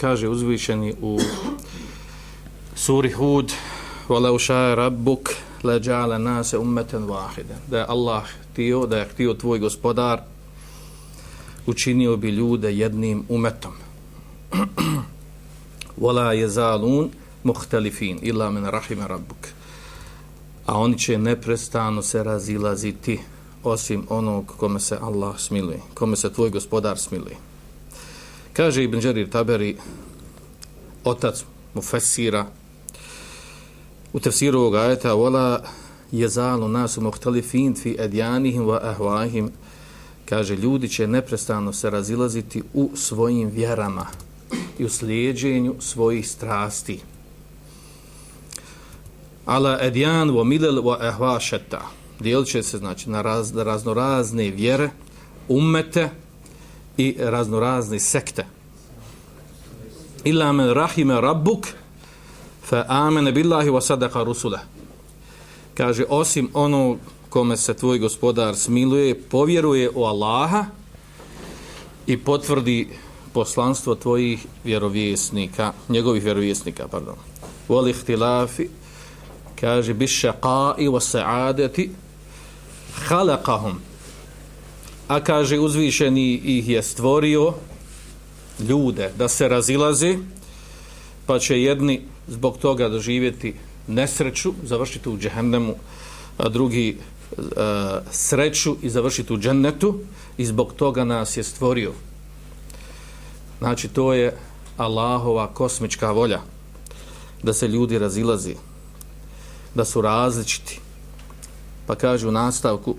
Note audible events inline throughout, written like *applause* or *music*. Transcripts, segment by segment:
kaže uzvišeni u suri Hud وَلَوْ شَاءَ رَبُّكَ لَجَعَلَ نَاسَ أُمَّةً وَاحِدًا da je Allah htio, da je htio tvoj gospodar učinio bi ljude jednim umetom وَلَا يَزَالُونَ مُخْتَلِفِينَ إِلَّا مِنْ رَحِمَ رَبُّكَ a oni će neprestano se razilaziti osim onog kome se Allah smiluje, kome se tvoj gospodar smiluje. Kaže Ibn Đerir Taberi, otac Mufessira, u tefsiru ovog ajeta, vola je zalo nas mohtalifin fi edjanihim wa ahvahim, kaže, ljudi će neprestano se razilaziti u svojim vjerama i u slijedženju svojih strasti. Ala edjan wa milel wa ahva šeta. Dijelit će se, znači, na raz, raznorazne vjere, ummete, i raznorazne sekte. Illa men rahime rabbuk fa amene billahi wa sadaka rusula. Kaže, osim ono kome se tvoj gospodar smiluje, povjeruje u Allaha i potvrdi poslanstvo tvojih vjerovjesnika, njegovih vjerovjesnika, pardon. Vol ihtilafi, kaže, bišaqai wa sa'adeti khalaqahum a kaže uzvišeni ih je stvorio ljude da se razilazi pa će jedni zbog toga doživjeti nesreću završiti u džehennemu a drugi e, sreću i završiti u džennetu i zbog toga nas je stvorio. Znači to je Allahova kosmička volja da se ljudi razilazi da su različiti. Pa kaže u nastavku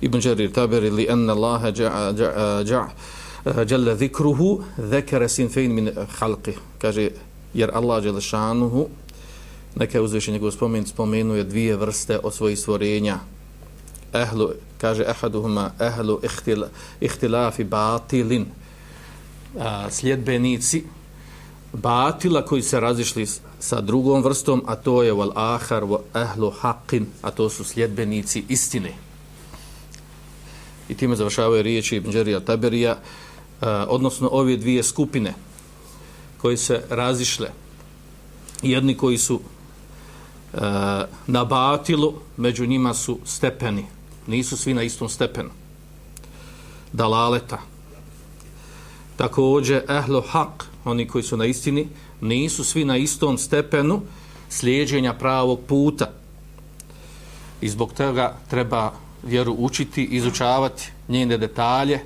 Ibn Jarir Taberi li anna Allah eh, jalla dhikruhu dhekara sinfein min halqi. Kaže, jer Allah jalla šanuhu neka uzviše njegov spomen spomenuje dvije vrste od svojih stvorenja. Ehlu, kaže, ahaduhuma ehlu ihtil, ihtilafi batilin. A, sljedbenici batila koji se razišli sa drugom vrstom, a to je wal ahar wa ehlu haqin, a to su sljedbenici istine i time završavaju riječi Ibn Đerija Taberija, a, odnosno ove dvije skupine koji se razišle. Jedni koji su a, na batilu, među njima su stepeni. Nisu svi na istom stepenu. Dalaleta. Također, ehlo haq, oni koji su na istini, nisu svi na istom stepenu slijedženja pravog puta. I zbog toga treba vjeru učiti, izučavati njene detalje, e,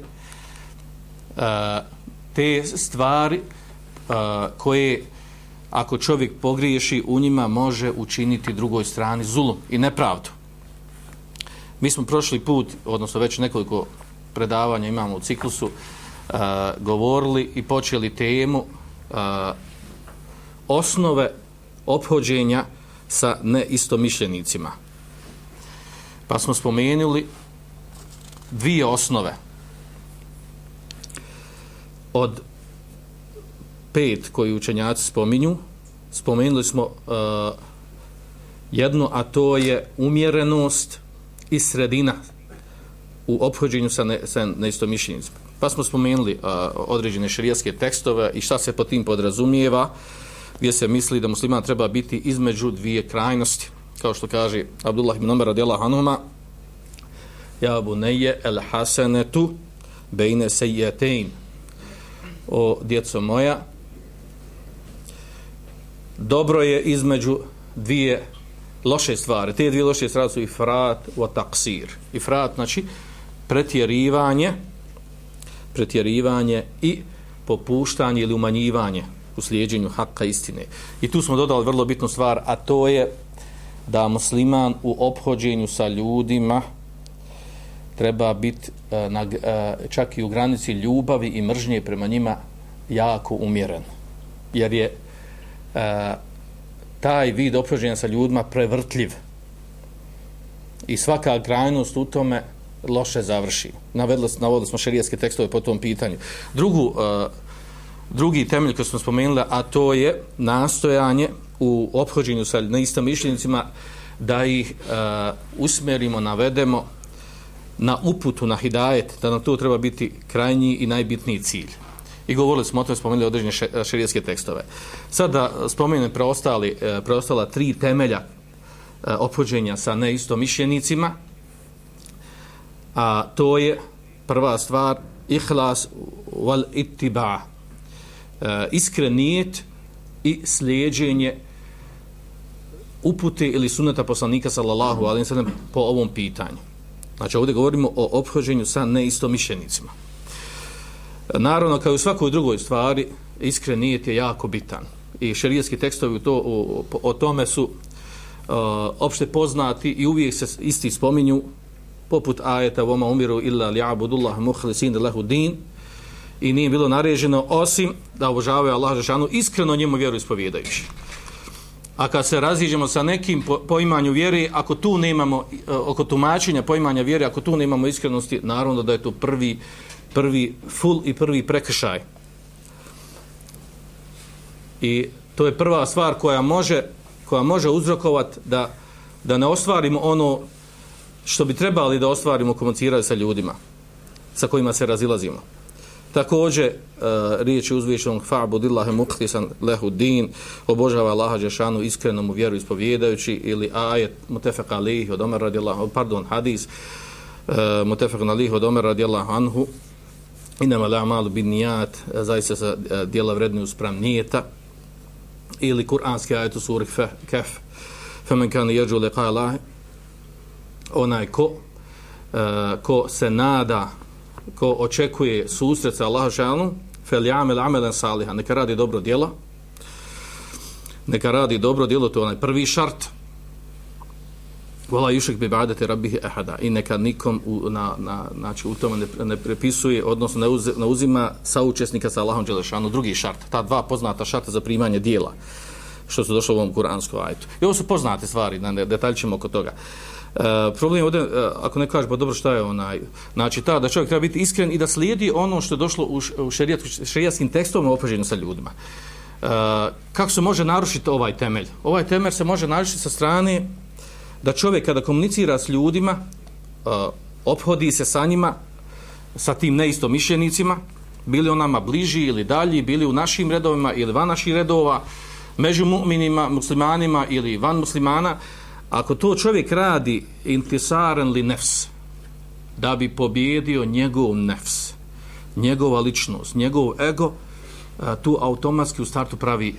te stvari e, koje ako čovjek pogriješi u njima može učiniti drugoj strani zulum i nepravdu. Mi smo prošli put, odnosno već nekoliko predavanja imamo u ciklusu, e, govorili i počeli temu osnove ophođenja sa neistomišljenicima. Pa smo spomenuli dvije osnove. Od pet koji učenjaci spominju, spomenuli smo e, uh, jedno, a to je umjerenost i sredina u obhođenju sa, ne, sa neistomišljenicima. Pa smo spomenuli uh, određene širijaske tekstove i šta se po tim podrazumijeva, gdje se misli da musliman treba biti između dvije krajnosti kao što kaže Abdullah ibn Umar radijallahu anhuma ja bunayya al hasanatu bayna sayyatain o djeco moja, dobro je između dvije loše stvari. Te dvije loše stvari su ifrat o taksir. Ifrat, znači, pretjerivanje, pretjerivanje i popuštanje ili umanjivanje u slijedjenju haka istine. I tu smo dodali vrlo bitnu stvar, a to je da musliman u obhođenju sa ljudima treba biti e, na e, čak i u granici ljubavi i mržnje prema njima jako umjeren. Jer je e, taj vid obhođenja sa ljudima prevrtljiv. I svaka krajnost u tome loše završi. Navedli, navodili smo šerijetske tekstove po tom pitanju. Drugu, drugi temelj koji smo spomenuli, a to je nastojanje u obhođenju sa neistom mišljenicima da ih e, uh, usmerimo, navedemo na uputu, na hidajet, da nam to treba biti krajnji i najbitniji cilj. I govorili smo o tome, spomenuli određene šerijetske tekstove. Sad da spomenem preostali, e, preostala tri temelja e, opođenja sa neistom mišljenicima, a to je prva stvar ihlas wal ittiba uh, iskren nijet i slijedženje upute ili suneta poslanika sallallahu alaihi sallam po ovom pitanju. Znači ovdje govorimo o obhođenju sa neistomišljenicima. Naravno, kao i u svakoj drugoj stvari, iskren nijet je jako bitan. I šerijetski tekstovi to, o, o tome su uh, opšte poznati i uvijek se isti spominju poput ajeta voma umiru illa li'abudullah muhlisin lahu din i nije bilo naređeno osim da obožavaju Allah Žešanu iskreno njemu vjeru ispovjedajući. A kad se raziđemo sa nekim po, poimanju vjere, ako tu nemamo, e, oko tumačenja poimanja vjere, ako tu nemamo iskrenosti, naravno da je to prvi, prvi full i prvi prekršaj. I to je prva stvar koja može, koja može uzrokovati da, da ne ostvarimo ono što bi trebali da ostvarimo komuniciraju sa ljudima sa kojima se razilazimo. Također, uh, riječ je uzvišenog fa'budillahi muqtisan lehu din, obožava Allaha Đešanu iskreno mu vjeru ispovjedajući, ili ajet mutefaka alihi od Omer radijallahu, pardon, hadis e, uh, mutefaka alihi od Omer radijallahu anhu, inama la malu bin nijat, e, zaista sa uh, dijela vredne uspram nijeta, ili kuranski ajet u suri kef, femen kan jeđu leqa Allahi, onaj ko, uh, ko se nada ko očekuje susret sa Allah žalom, fel jamel amelen saliha, neka radi dobro djelo, neka radi dobro djelo, to je onaj prvi šart, Vala jušek bi badete rabbih ahada. I neka nikom u, na, na, znači, u tome ne, ne prepisuje, odnosno ne, uz, ne uzima saučesnika sa Allahom Đelešanu, drugi šart, ta dva poznata šarta za primanje dijela, što su došlo u ovom kuranskom ajtu. I ovo su poznate stvari, na detalj ćemo oko toga. Uh, E, problem ovdje, e, ako ne kažeš, pa dobro šta je onaj, znači ta da čovjek treba biti iskren i da slijedi ono što je došlo u, u šerijatskim tekstom o opođenju sa ljudima. E, kako se može narušiti ovaj temelj? Ovaj temelj se može narušiti sa strane da čovjek kada komunicira s ljudima, e, obhodi se sa njima, sa tim neistomišljenicima, bili onama bliži ili dalji, bili u našim redovima ili van naših redova, među mu'minima, muslimanima ili van muslimana, uh, ako to čovjek radi intisaren li nefs, da bi pobjedio njegov nefs, njegova ličnost, njegov ego, tu automatski u startu pravi,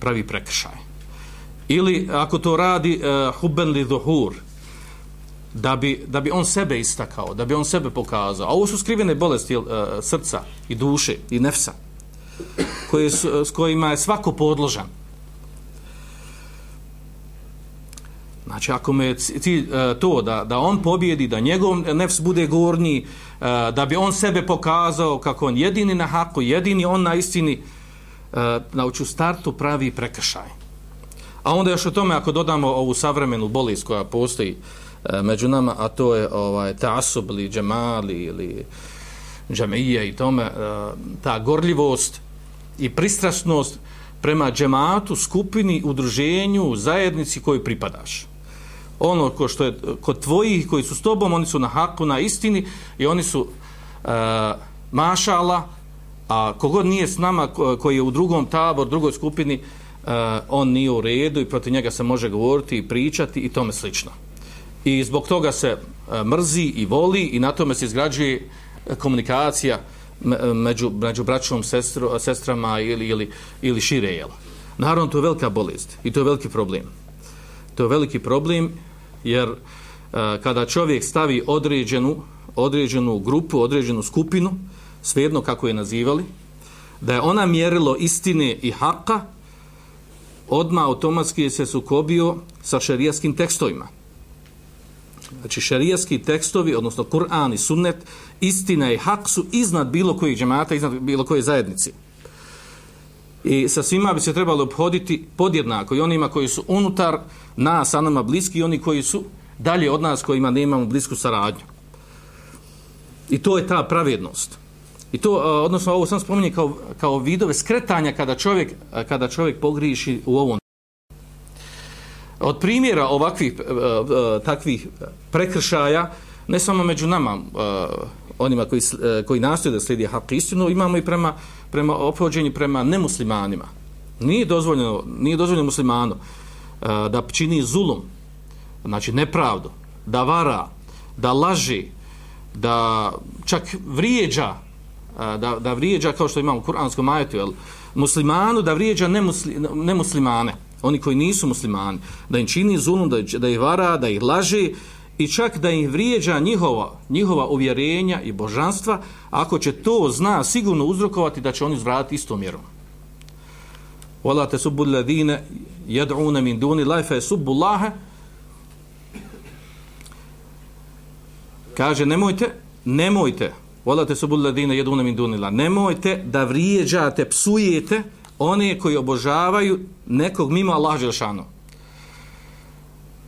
pravi prekršaj. Ili ako to radi uh, huben li dhuhur, da bi, da bi on sebe istakao, da bi on sebe pokazao. A ovo su skrivene bolesti uh, srca i duše i nefsa, koje su, s kojima je svako podložan. Znači, ako me ti, e, to da, da on pobjedi, da njegov nefs bude gornji, e, da bi on sebe pokazao kako on jedini na haku, jedini on na istini, e, nauču startu pravi prekršaj. A onda još o tome, ako dodamo ovu savremenu bolest koja postoji među nama, a to je ovaj, tasub ili džemali ili džemije i tome, ta gorljivost i pristrasnost prema džematu, skupini, udruženju, zajednici koju pripadaš ono ko što je kod tvojih koji su s tobom, oni su na haku, na istini i oni su e, mašala, a kogod nije s nama koji je u drugom tabor, drugoj skupini, e, on nije u redu i protiv njega se može govoriti i pričati i tome slično. I zbog toga se e, mrzi i voli i na tome se izgrađuje komunikacija e, među, među braćom, sestru, sestrama ili, ili, ili šire jela. Naravno, to je velika bolest i to je veliki problem. To je veliki problem jer e, kada čovjek stavi određenu, određenu grupu, određenu skupinu, svejedno kako je nazivali, da je ona mjerilo istine i haka, odma automatski se sukobio sa šerijaskim tekstovima. Znači šerijski tekstovi, odnosno Kur'an i Sunnet, istina i hak su iznad bilo kojih džemata, iznad bilo koje zajednice. I sa svima bi se trebalo obhoditi podjednako i onima koji su unutar nas, a nama bliski i oni koji su dalje od nas kojima nemamo blisku saradnju. I to je ta pravednost. I to, odnosno, ovo sam spominje kao, kao vidove skretanja kada čovjek, kada čovjek pogriši u ovom. Od primjera ovakvih takvih prekršaja, ne samo među nama, onima koji, eh, koji nastoje da slijedi hak istinu, imamo i prema, prema opođenju prema nemuslimanima. Nije dozvoljeno, nije dozvoljeno muslimanu eh, da čini zulum, znači nepravdu, da vara, da laži, da čak vrijeđa, eh, da, da vrijeđa kao što imamo u kuranskom ajetu, jel, muslimanu da vrijeđa nemusli, nemuslimane, oni koji nisu muslimani, da im čini zulum, da, da ih vara, da ih laži i čak da ih vrijeđa njihova, njihova uvjerenja i božanstva, ako će to zna sigurno uzrokovati da će oni zvratiti istom mjerom. Vala te subu ladine jad'une min duni lajfe subbu lahe kaže nemojte nemojte vala te subu ladine jad'une min duni la. nemojte da vrijeđate, psujete one koji obožavaju nekog mimo Allah Želšanu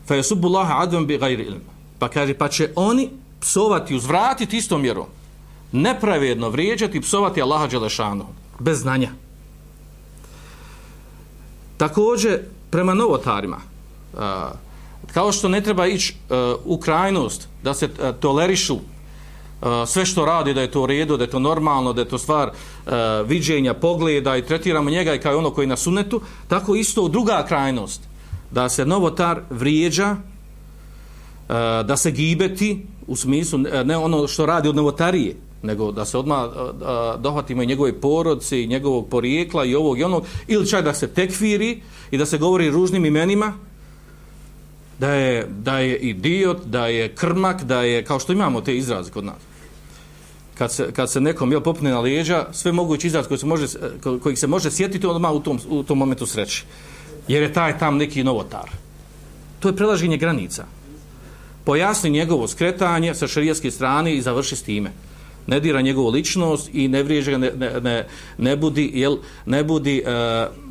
Fa yasubbu lahe adven bi gajri ilma Pa kaže, pa će oni psovati, uzvratiti istom mjerom. Nepravedno vrijeđati i psovati Allaha Želšanu. Bez znanja. Također, prema novotarima, a, kao što ne treba ići a, u krajnost da se a, tolerišu a, sve što radi, da je to u redu, da je to normalno, da je to stvar a, viđenja, pogleda i tretiramo njega i kao ono koji je na sunetu, tako isto druga krajnost, da se novotar vrijeđa, E, da se gibeti, u smislu e, ne ono što radi od novotarije, nego da se odmah e, dohvatimo i njegove porodce i njegovog porijekla i ovog i onog, ili čak da se tekfiri i da se govori ružnim imenima, da je, da je idiot, da je krmak, da je, kao što imamo te izraze kod nas. Kad se, kad se nekom jel, popne na leđa, sve mogući izraz koji se može, kojih se može sjetiti, odmah u tom, u tom momentu sreći. Jer je taj tam neki novotar. To je prelaženje granica. Pojasni njegovo skretanje sa šarijaske strane i završi s time ne dira njegovu ličnost i ne vriježe ga, ne, ne, ne, ne budi, jel, ne budi uh,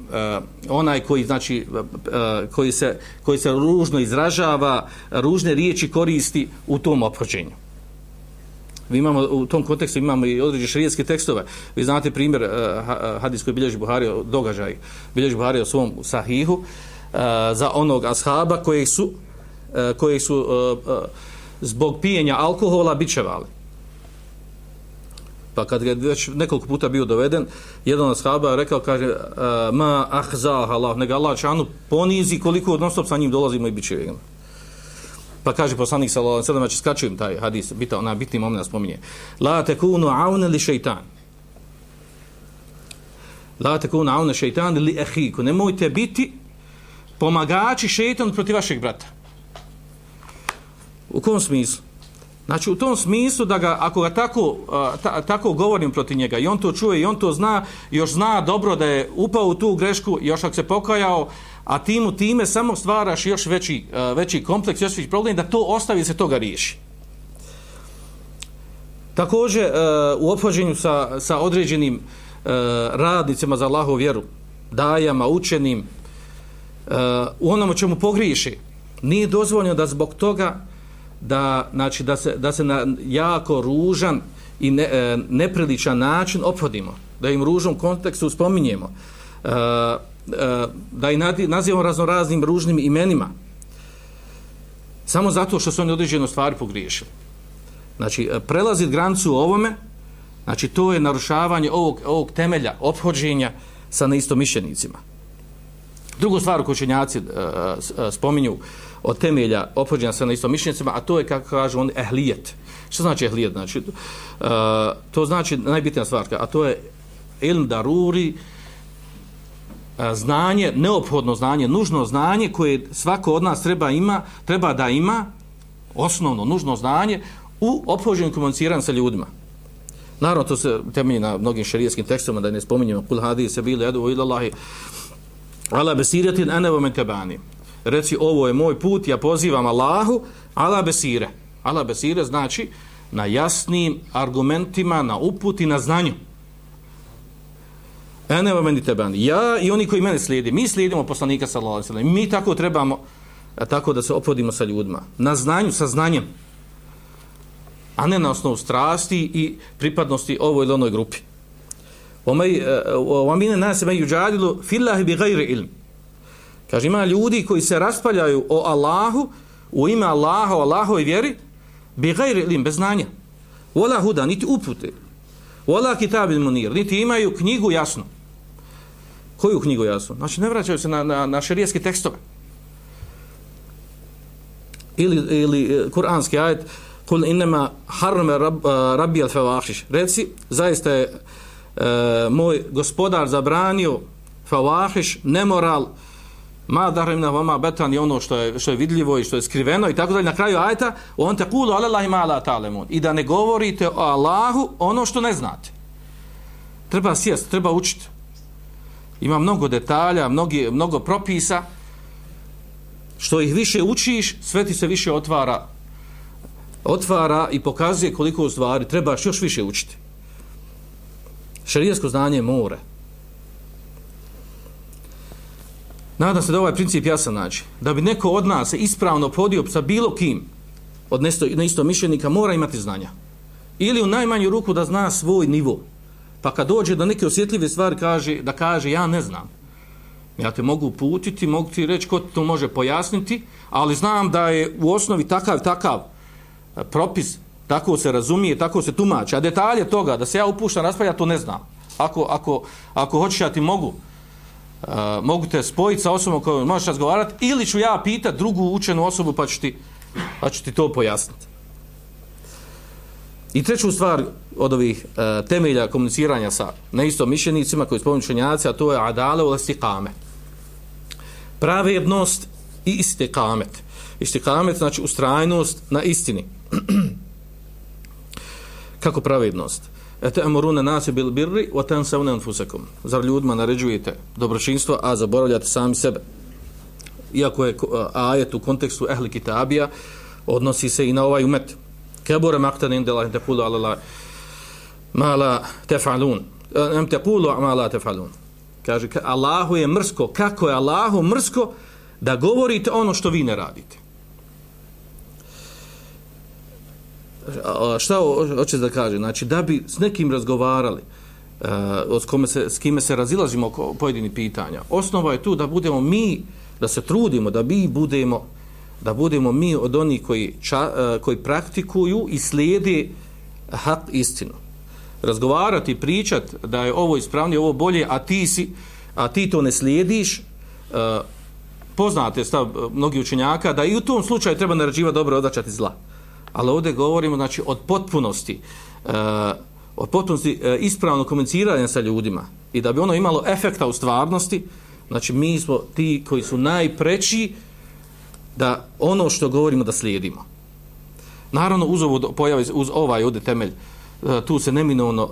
uh, onaj koji, znači, uh, koji, se, koji se ružno izražava, ružne riječi koristi u tom ophođenju. Vi imamo, u tom kontekstu imamo i određe šarijetske tekstove. Vi znate primjer uh, hadis koji bilježi Buhari, događaj, bilježi Buhari o svom sahihu, uh, za onog ashaba koji su, E, koji su e, e, zbog pijenja alkohola bičevali pa kad je već nekoliko puta bio doveden, jedan od shaba rekao, kaže, ma ahzah Allah, nega Allah čanu ponizi koliko odnosno sa njim dolazimo i bičevima. Pa kaže poslanik sallallahu alejhi ve sellem, znači skačujem taj hadis, bita ona bitni moment spominje. La takunu auna li šejtan. La takunu auna šejtan li ahiku. Nemojte biti pomagači šejtan protiv vašeg brata. U kom smislu? Znači u tom smislu da ga, ako ga tako, ta, tako govorim protiv njega i on to čuje i on to zna, još zna dobro da je upao u tu grešku, još ako se pokajao, a ti mu time samo stvaraš još veći, veći kompleks, još veći problem, da to ostavi se toga riješi. Također u ophođenju sa, sa određenim radnicima za Allahovu vjeru, dajama, učenim, u onom čemu pogriješi, nije dozvoljeno da zbog toga da znači da se da se na jako ružan i ne, e, nepriličan način ophodimo da im ružnom kontekstu spominjemo e, e, da ih nazivamo raznoraznim ružnim imenima samo zato što su oni određeno stvari pogriješili. Znači e, prelaziti granicu ovome znači to je narušavanje ovog, ovog temelja ophođenja sa neistomišljenicima. Drugu stvar koju čenjaci e, e, e, spominju od temelja opođena sa neistomišljenicima, a to je, kako kažu oni, ehlijet. Što znači ehlijet? Znači, uh, to znači najbitnija stvar, a to je ilm daruri, uh, znanje, neophodno znanje, nužno znanje koje svako od nas treba ima, treba da ima, osnovno, nužno znanje, u opođenju komuniciranju sa ljudima. Naravno, to se temelji na mnogim šarijetskim tekstovima, da ne spominjemo, kul hadije se bili, edu ilallahi, ala besiratin ene vomen tebani. Reci, ovo je moj put, ja pozivam Allahu, ala besire. Ala besire znači na jasnim argumentima, na uputi, na znanju. Enevo meni tebani. Ja i oni koji mene slijedi, mi slijedimo poslanika sallallahu alaihi sallam. Mi tako trebamo, e, tako da se opodimo sa ljudima. Na znanju, sa znanjem a ne na osnovu strasti i pripadnosti ovoj ili onoj grupi. Omine e, nas me juđadilu fillahi bi gajri ilm. Kaže, ima ljudi koji se raspaljaju o Allahu, u ime Allaha, o Allahoj vjeri, bi gajri ilim, bez znanja. Vola huda, niti upute. Vola kitab il munir, niti imaju knjigu jasno. Koju knjigu jasno? Znači, ne vraćaju se na, na, na šarijeske tekstove. Ili, ili e, kuranski ajet, kul inema harme rab, e, rabbi al fawahish reci zaista je e, moj gospodar zabranio fawahish nemoral ma darimna vama betan je ono što je, što je vidljivo i što je skriveno i tako dalje. Na kraju ajeta on te kulu alallahi ma la ta'lemun i da ne govorite o Allahu ono što ne znate. Treba sjest, treba učiti ima mnogo detalja mnogi, mnogo propisa. Što ih više učiš sve ti se više otvara otvara i pokazuje koliko u stvari trebaš još više učiti. Šarijesko znanje more. Nadam se da ovaj princip jasan nađe. Da bi neko od nas se ispravno podio sa bilo kim od neisto mišljenika mora imati znanja. Ili u najmanju ruku da zna svoj nivo. Pa kad dođe do neke osjetljive stvari kaže, da kaže ja ne znam. Ja te mogu putiti, mogu ti reći ko to može pojasniti, ali znam da je u osnovi takav, takav, e, propis, tako se razumije, tako se tumači, a detalje toga, da se ja upuštam raspalja, to ne znam. Ako, ako, ako hoćeš ja ti mogu, uh, mogu te spojiti sa osobom kojom možeš razgovarati, ili ću ja pitati drugu učenu osobu pa ću ti, pa ću ti to pojasniti. I treću stvar od ovih uh, temelja komuniciranja sa neistom mišljenicima koji spominju čenjaci, a to je adale u lestikame. Pravednost i istikamet. Istikamet znači ustrajnost na istini. *clears throat* kako pravednost ete nas bil birri wa tansawna anfusakum. Zar ljudima naređujete dobročinstvo a zaboravljate sami sebe? Iako je ajet u kontekstu ehli kitabija odnosi se i na ovaj umet. Kebura maqtan inda Allah taqulu ala la ma la taf'alun am e, taqulu ma la taf'alun kaže Allahu je mrsko kako je Allahu mrsko da govorite ono što vi ne radite. Šta hoće da kaže? Znači, da bi s nekim razgovarali, e, uh, s, kome se, s kime se razilazimo oko pojedinih pitanja, osnova je tu da budemo mi, da se trudimo, da mi budemo, da budemo mi od onih koji, ča, uh, koji praktikuju i slijede hak istinu. Razgovarati, pričat da je ovo ispravnije, ovo bolje, a ti, si, a ti to ne slijediš, uh, poznate stav mnogi učenjaka, da i u tom slučaju treba narađivati dobro odačati zla ali ovdje govorimo znači od potpunosti uh, od potpunosti e, uh, ispravno komuniciranja sa ljudima. I da bi ono imalo efekta u stvarnosti znači mi smo ti koji su najpreći da ono što govorimo da slijedimo. Naravno uz ovo pojavi uz ovaj ovdje temelj e, tu se neminovno uh,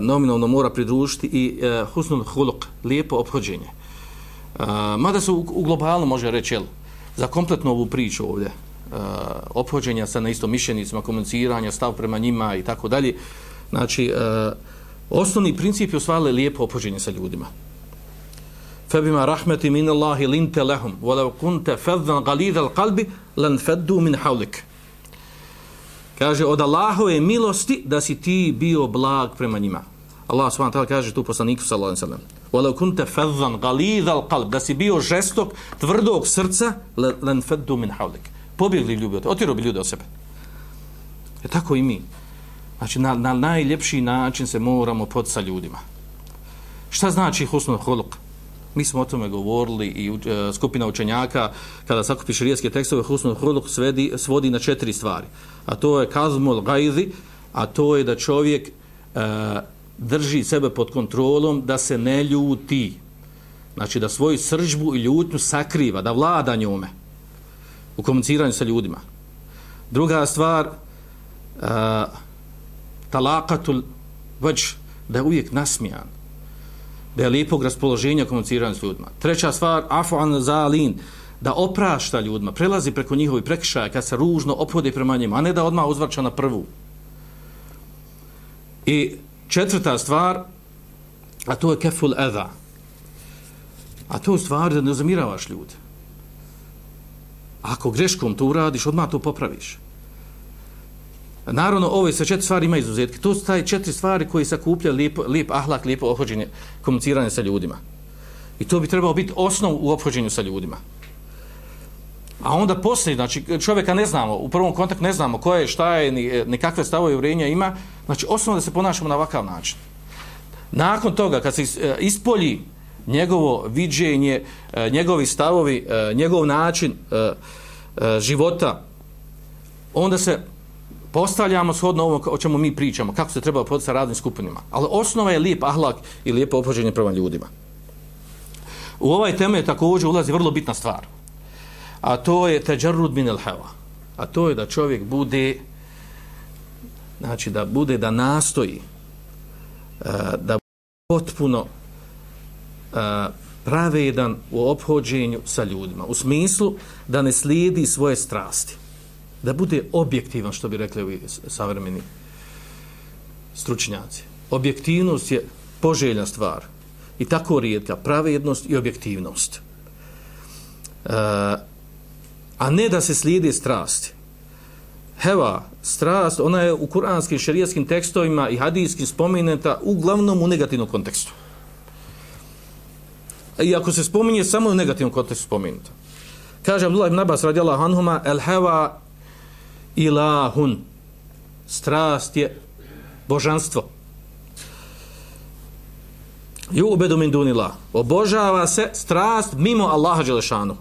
nominovno mora pridružiti i uh, husnul huluk lijepo obhođenje uh, mada se u, u globalno može reći jel, za kompletnu ovu priču ovdje uh, ophođenja sa neistomišljenicima, komuniciranja, stav prema njima i tako dalje. Znači, uh, osnovni princip je osvajale lijepo ophođenje sa ljudima. Febima rahmeti min Allahi linte lehum, volev kunte feddan galidal kalbi, lan feddu min haulik. Kaže, od Allahove milosti da si ti bio blag prema njima. Allah subhanahu wa ta'ala kaže tu poslaniku sallallahu alaihi sallam. Walau kunta fadhan ghalidhal qalb, da si bio žestok, tvrdog srca, lan faddu min hawlik pobjegli ljudi od otjero bi ljudi od sebe. Je tako i mi. Znači, na, na najljepši način se moramo pod sa ljudima. Šta znači husnul huluk? Mi smo o tome govorili i uh, skupina učenjaka kada sakupi širijeske tekstove husnul huluk svedi, svodi na četiri stvari. A to je kazmul gajzi, a to je da čovjek uh, drži sebe pod kontrolom da se ne ljuti. Znači da svoju sržbu i ljutnju sakriva, da vlada njome u komuniciranju sa ljudima. Druga stvar, uh, talakatul već da je uvijek nasmijan, da je lijepog raspoloženja komuniciranju s ljudima. Treća stvar, afuan zalin, da oprašta ljudima, prelazi preko njihovi prekšaja kad se ružno opode prema njima, a ne da odmah uzvrća na prvu. I četvrta stvar, a to je keful eza. A to je stvar da ne uzamiravaš ljude. Ako greškom to uradiš, odmah to popraviš. Naravno, ove sve četiri stvari ima izuzetke. To su taj četiri stvari koji sakuplja lijep, lijep ahlak, lijepo ohođenje, komuniciranje sa ljudima. I to bi trebalo biti osnov u obhođenju sa ljudima. A onda poslije, znači čovjeka ne znamo, u prvom kontaktu ne znamo koje, šta je, ni, ni kakve stavove uvrenja ima, znači osnovno da se ponašamo na ovakav način. Nakon toga, kad se e, ispolji njegovo viđenje, e, njegovi stavovi, e, njegov način e, života, onda se postavljamo shodno ovo o čemu mi pričamo, kako se treba podati sa radnim skupinima. Ali osnova je lijep ahlak i lijepo opođenje prema ljudima. U ovaj teme također ulazi vrlo bitna stvar. A to je teđarud min el heva. A to je da čovjek bude znači da bude da nastoji da potpuno E, pravedan u obhođenju sa ljudima. U smislu da ne slijedi svoje strasti da bude objektivan, što bi rekli ovi savremeni stručnjaci. Objektivnost je poželjna stvar i tako rijetka, pravednost i objektivnost. E, a ne da se slijede strasti. Heva, strast, ona je u kuranskim šerijskim tekstovima i hadijskim spomenuta uglavnom u negativnom kontekstu. I ako se spominje samo u negativnom kontekstu spomenuto. Kaže Abdullah ibn Abbas radijallahu anhuma, el heva ilahun. Strast je božanstvo. Ju ubedu min dunila obožava se strast mimo Allaha Đelešanu.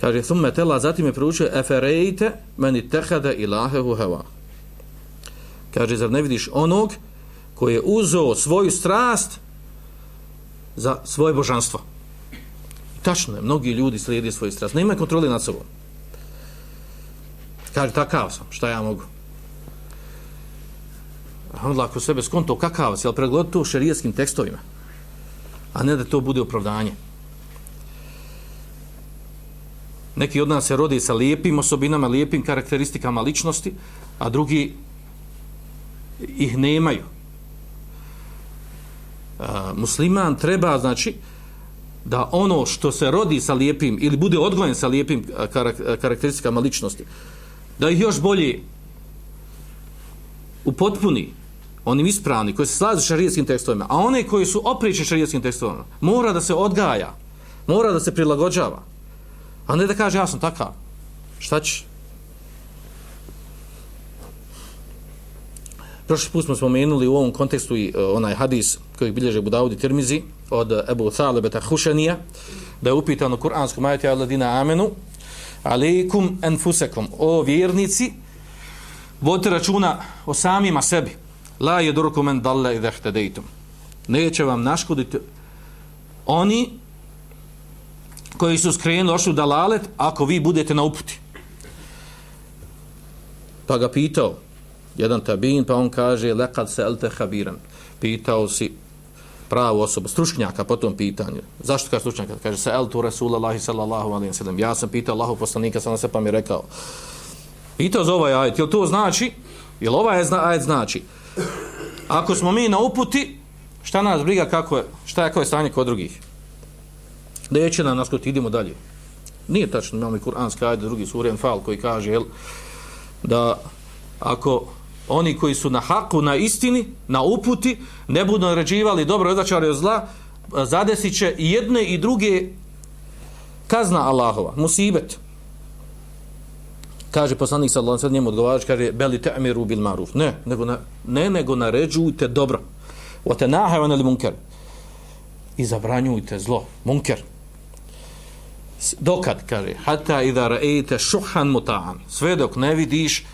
Kaže thumme tela zatim je proučio eferejte meni tehade ilahehu heva. Kaže zar ne vidiš onog koji je uzeo svoju strast za svoje božanstvo tačno je, mnogi ljudi slijedi svoju strast nema kontroli nad sobom Kaže, takav sam, šta ja mogu? A onda ako sebe skonto kakav si, ali pregled to u tekstovima, a ne da to bude opravdanje. Neki od nas se rodi sa lijepim osobinama, lijepim karakteristikama ličnosti, a drugi ih nemaju. A, musliman treba, znači, da ono što se rodi sa lijepim ili bude odgojen sa lijepim karakteristikama ličnosti, da ih još bolje upotpuni onim ispravni koji se slažu šarijetskim tekstovima, a one koji su oprični šarijetskim tekstovima, mora da se odgaja, mora da se prilagođava. A ne da kaže ja sam takav. Šta će? Prošli put smo spomenuli u ovom kontekstu i uh, onaj hadis koji bilježe Budavudi Tirmizi od Ebu Thalebeta Hušanija, da je upitan u kuranskom ajati Aladina Amenu, Aleikum enfusekom, o vjernici, vodite računa o samima sebi. La je durukum en dalle i. Neće vam naškoditi oni koji su skrenuli ošli dalalet ako vi budete na uputi. Pa ga pitao jedan tabin, pa on kaže lekad se elte habiran. Pitao si pravu osobu, stručnjaka po tom pitanju. Zašto kaže stručnjaka? Kaže se el tu Rasulallahi sallallahu alaihi sallam. Ja sam pitao Allahu poslanika, sam se pa mi rekao. Pitao za ovaj ajet, jel to znači? Jel ovaj ajet znači? Ako smo mi na uputi, šta nas briga kako je, šta je, kako je stanje kod drugih? Neće nam nas idemo dalje. Nije tačno, imamo i kuranski ajet, drugi surijan fal koji kaže, jel, da ako oni koji su na haku, na istini, na uputi, ne budu naređivali dobro odvraćali od zla, zadesit će i jedne i druge kazna Allahova, musibet. Kaže poslanik sallallahu alejhi ve njemu odgovarač, kaže, beli ta'miru bil maruf. Ne, nego, na, ne, nego naređujte dobro. Wa te 'anil munkar. i zabranjujte zlo, munker. Dokad, kaže, hatta idha ra'aita shuhan muta'an, sve dok ne vidiš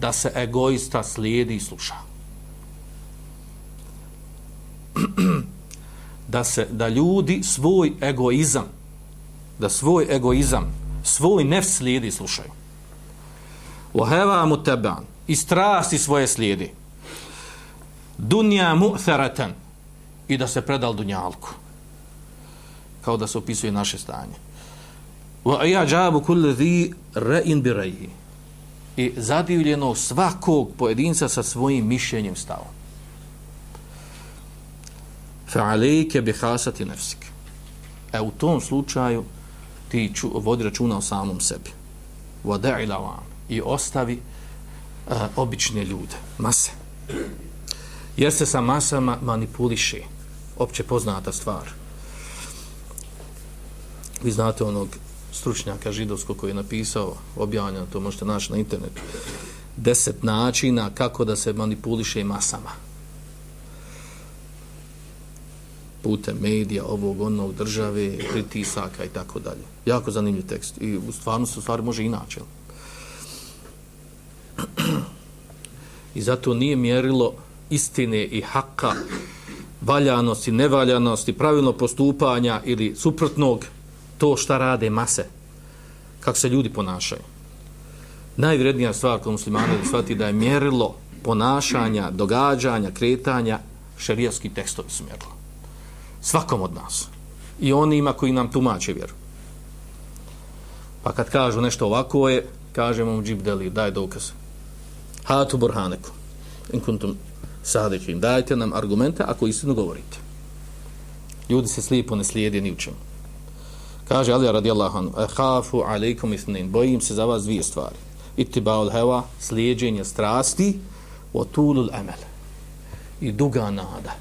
da se egoista slijedi i sluša. *clears throat* da se da ljudi svoj egoizam da svoj egoizam svoj nef slijedi i slušaju. Wa hava mutaban i strasti svoje slijedi. Dunja mu'tharatan. I da se predal dunjalku. Kao da se opisuje naše stanje. Wa ayajabu kulli dhi ra'in bi ra'yi i zadivljeno svakog pojedinca sa svojim mišljenjem stavom fa'alejke bi hasati nefsik. E u tom slučaju ti ču, vodi računa o samom sebi. Vada'i lavam. I ostavi uh, obične ljude, mase. Jer se sa masama manipuliše. Opće poznata stvar. Vi znate onog stručnjaka židovskog koji je napisao, objavljeno, to možete naći na internetu, deset načina kako da se manipuliše masama putem medija, ovog, onog, države, pritisaka i tako dalje. Jako zanimljiv tekst. I u stvarnosti, u stvari, može inače. *clears throat* I zato nije mjerilo istine i haka, valjanosti, nevaljanosti, pravilno postupanja ili suprotnog to šta rade mase. Kako se ljudi ponašaju. Najvrednija stvar kod muslimana je da shvati da je mjerilo ponašanja, događanja, kretanja, šerijatski tekstovi su mjerilo. Svakom od nas. I onima koji nam tumače vjeru. Pa kad kažu nešto ovako je, kažemo mu džibdeli, daj dokaz. Hatu burhaneku. In kuntum sadećim. Dajte nam argumente ako istinu govorite. Ljudi se slijepo ne slijede ni u čemu. Kaže Ali radijallahu anhu, "Khafu alejkum ithnin, bojim se za vas dvije stvari. Ittibaul hawa, slijeđenje strasti, wa tulul amal. I duga nada.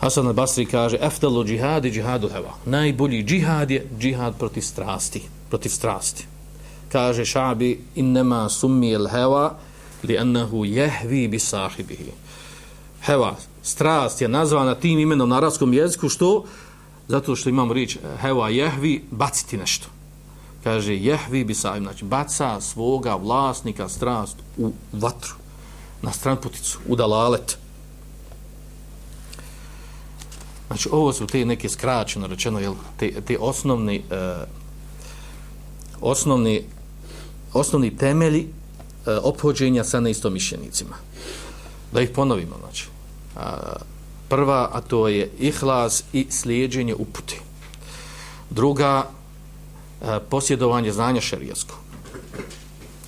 Hasan al-Basri kaže, "Afdalu džihadi džihadu hawa." Najbolji džihad je džihad protiv strasti. Protiv strasti. Kaže šabi, innema summi al-hawa li'annahu yahwi bi sahibihi. Heva, strast je nazvana tim imenom na arapskom jeziku, što? Zato što imamo riječ e, heva jehvi, baciti nešto. Kaže, jehvi bi sa, znači baca svoga vlasnika strast u vatru, na stranputicu, u dalalet. Znači, ovo su te neke skraćeno rečeno, jel, te, te osnovni, uh, osnovni, osnovni temelji uh, ophođenja sa neistomišljenicima. Da ih ponovimo, znači. A, prva, a to je ihlas i slijedženje upute. Druga, e, posjedovanje znanja šerijasko.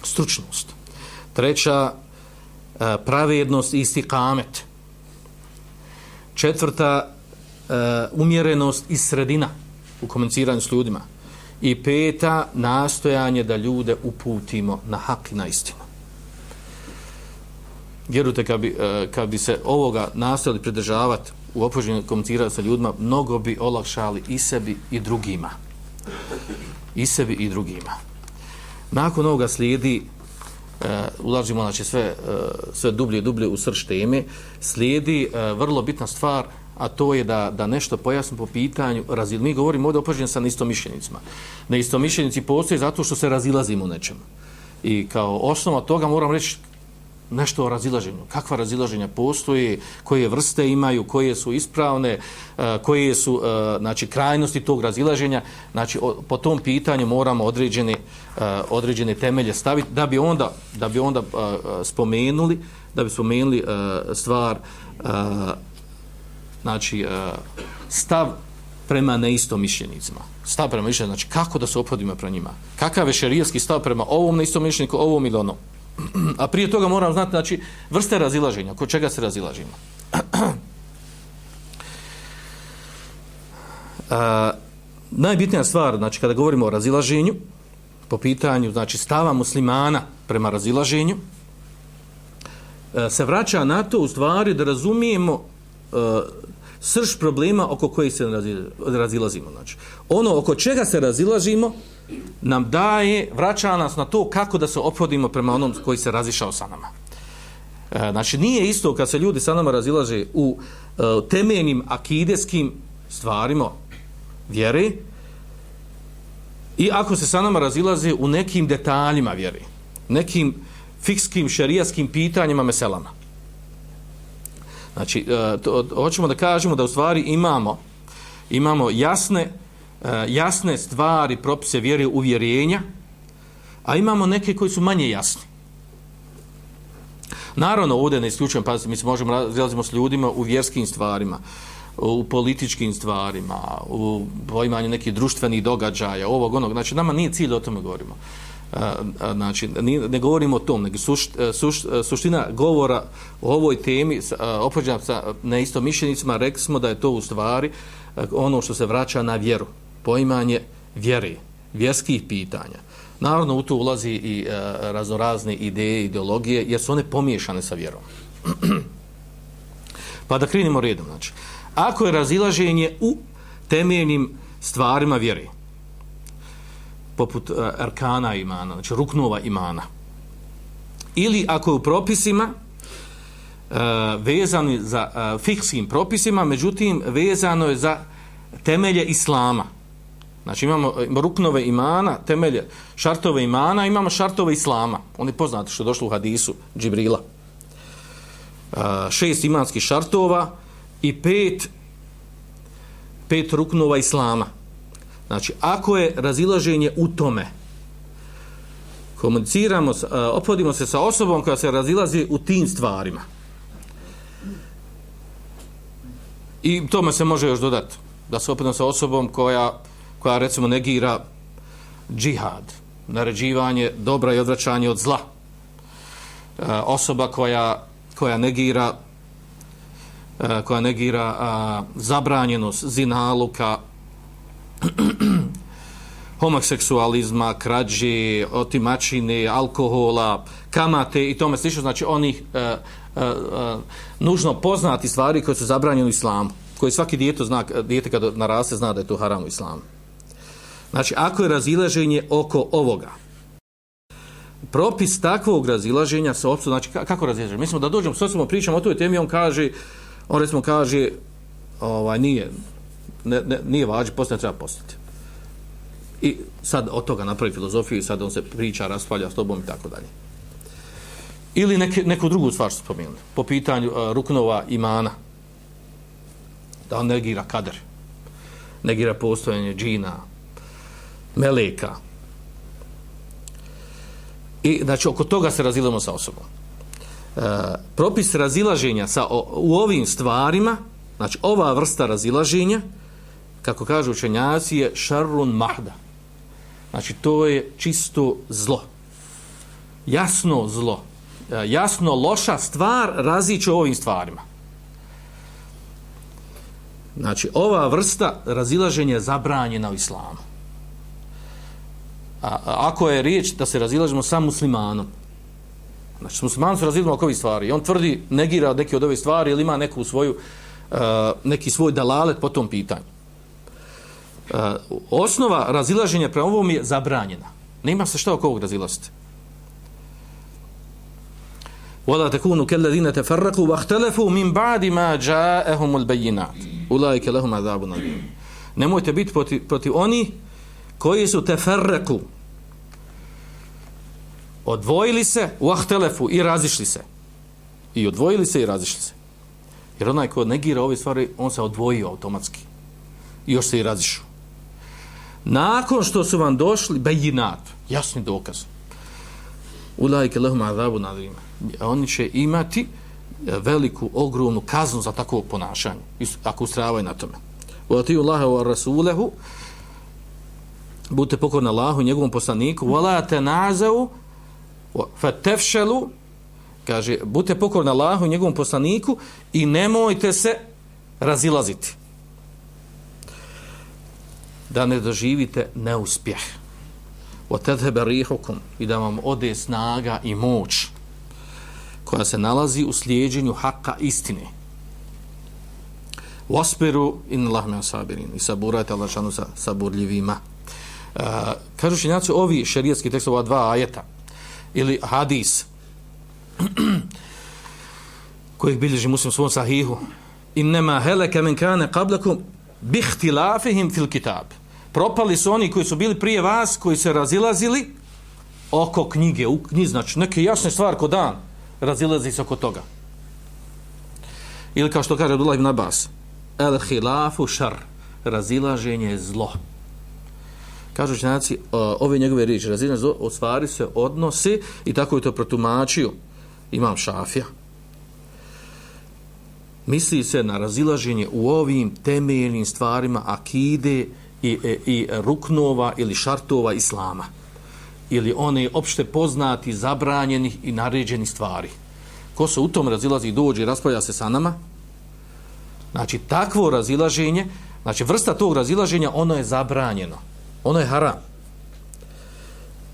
Stručnost. Treća, e, pravednost i istikamet. Četvrta, e, umjerenost i sredina u komuniciranju s ljudima. I peta, nastojanje da ljude uputimo na hak i na istinu. Vjerujte, kad bi, e, kad bi se ovoga nastavili pridržavati u opođenju komunicirati sa ljudima, mnogo bi olakšali i sebi i drugima. I sebi i drugima. Nakon ovoga slijedi uh, ulažimo znači sve, uh, sve dublje i dublje u srž teme, slijedi uh, vrlo bitna stvar, a to je da, da nešto pojasnim po pitanju, razil, mi govorimo ovdje opođenju sa neistomišljenicima. Neistomišljenici postoje zato što se razilazimo u nečemu. I kao osnova toga moram reći nešto o razilaženju. Kakva razilaženja postoje, koje vrste imaju, koje su ispravne, e, koje su e, znači, krajnosti tog razilaženja. Znači, po tom pitanju moramo određene, e, određene temelje staviti da bi onda, da bi onda spomenuli da bi spomenuli stvar znači stav prema neistomišljenicima. Stav prema mišljenicima, znači kako da se ophodimo prema njima. Kakav je šerijski stav prema ovom neistomišljeniku, ovom ili onom. A prije toga moram znati, znači, vrste razilaženja, kod čega se razilažimo. A, *clears throat* uh, najbitnija stvar, znači, kada govorimo o razilaženju, po pitanju, znači, stava muslimana prema razilaženju, uh, se vraća na to, u stvari, da razumijemo uh, srž problema oko kojih se razilazimo. Znači, ono oko čega se razilažimo, nam daje, vraća nas na to kako da se ophodimo prema onom koji se razišao sa nama. E, znači, nije isto kad se ljudi sa nama razilaže u e, temeljnim akideskim stvarima vjere i ako se sa nama razilaze u nekim detaljima vjere, nekim fikskim šerijaskim pitanjima meselama. Znači, e, to, hoćemo da kažemo da u stvari imamo imamo jasne E, jasne stvari, propise vjere uvjerenja, a imamo neke koji su manje jasni. Naravno, ovdje ne isključujem, pa mi se možemo razilazimo s ljudima u vjerskim stvarima, u političkim stvarima, u poimanju nekih društvenih događaja, ovog, onog. Znači, nama nije cilj o tome govorimo. E, e, znači, ne govorimo o tom, nego suš, suš, suština govora o ovoj temi, opođenja sa neistom mišljenicima, rekli smo da je to u stvari ono što se vraća na vjeru, poimanje vjere, vjerskih pitanja. Naravno, u to ulazi i e, raznorazne ideje, ideologije, jer su one pomiješane sa vjerom. *clears throat* pa da krenimo redom. Znači, ako je razilaženje u temeljnim stvarima vjere, poput e, arkana imana, znači ruknova imana, ili ako je u propisima, e, vezani za e, fikskim propisima, međutim, vezano je za temelje islama, Znači imamo e, ruknove imana, temelje, šartove imana, imamo šartove islama. Oni poznati što je došlo u hadisu Džibrila. E, šest imanskih šartova i pet, pet ruknova islama. Znači, ako je razilaženje u tome, komuniciramo, e, opodimo se sa osobom koja se razilazi u tim stvarima. I tome se može još dodati. Da se opodimo sa osobom koja koja recimo negira džihad, naređivanje dobra i odvraćanje od zla. E, osoba koja, koja negira e, koja negira a, zabranjenost zinaluka *clears throat* homoseksualizma, krađe, otimačine, alkohola, kamate i tome slično, znači onih e, e, e, nužno poznati stvari koje su zabranjene u islamu, koji svaki dijete zna, dijete kada naraste zna da je to haram u islamu. Znači, ako je razilaženje oko ovoga, propis takvog razilaženja sa opcijom, znači kako razilaženje? Mislimo da dođemo, sad smo pričamo o toj temi, on kaže, on recimo kaže, ovaj, nije, ne, ne, nije vađi, poslije treba postati. I sad od toga napravi filozofiju i sad on se priča, raspalja s tobom i tako dalje. Ili neke, neku drugu stvar što spomenuli, po pitanju uh, ruknova imana, da on negira kader, negira postojanje džina, meleka. I, znači, oko toga se razilamo sa osobom. E, propis razilaženja sa, o, u ovim stvarima, znači, ova vrsta razilaženja, kako kažu učenjaci, je šarrun mahda. Znači, to je čisto zlo. Jasno zlo. E, jasno loša stvar raziće ovim stvarima. Znači, ova vrsta razilaženja je zabranjena u islamu a, ako je riječ da se razilažemo sa muslimanom, znači s muslimanom se razilažemo oko ovih stvari, i on tvrdi, negira neke od ove stvari ili ima neku svoju, uh, neki svoj dalalet po tom pitanju. Uh, osnova razilaženja prema ovom je zabranjena. Nema se šta oko ovog razilaziti. ولا تكونوا كالذين تفرقوا واختلفوا من بعد ما جاءهم البينات اولئك لهم عذاب اليم nemojte biti protiv, protiv oni koji su teferreku odvojili se u ahtelefu i razišli se. I odvojili se i razišli se. Jer onaj ko negira ove stvari on se odvojio automatski. I još se i razišu. Nakon što su vam došli bejinat, jasni dokaz. Ulajke lehum azabu nadim oni će imati e, veliku, ogromnu kaznu za takvo ponašanje. Ako ustravaju na tome. U Allahe wa rasulehu budite pokorni Allahu i njegovom poslaniku. Wala tanazau fatafshalu. Kaže budite pokorni Allahu i njegovom poslaniku i nemojte se razilaziti. Da ne doživite neuspjeh. وتذهب ريحكم rihukum i da vam ode snaga i moć koja se nalazi u slijeđenju hakka istine. Wasbiru in Allaha sabirin. I saburajte Allah sa saburljivima. Uh, kažu šenjaci ovi šerijetski tekst, ova dva ajeta, ili hadis, *clears throat* kojeg bilježi muslim svom sahihu innema heleke men kane qablakum bihtilafihim fil kitab. Propali su oni koji su bili prije vas koji se razilazili oko knjige u knjiz, znači neke jasne stvari ko dan razilazi se oko toga. Ili kao što kaže Abdullah ibn Abbas el hilafu šar razilaženje je zlo kažu učenjaci e, ove njegove riječi razilaženje od stvari se odnosi i tako je to protumačio imam šafija. Misli se na razilaženje u ovim temeljnim stvarima akide i, i, i ruknova ili šartova islama ili one opšte poznati zabranjenih i naređenih stvari. Ko se u tom razilazi dođe i raspravlja se sa nama. Znači takvo razilaženje znači vrsta tog razilaženja ono je zabranjeno ono je haram.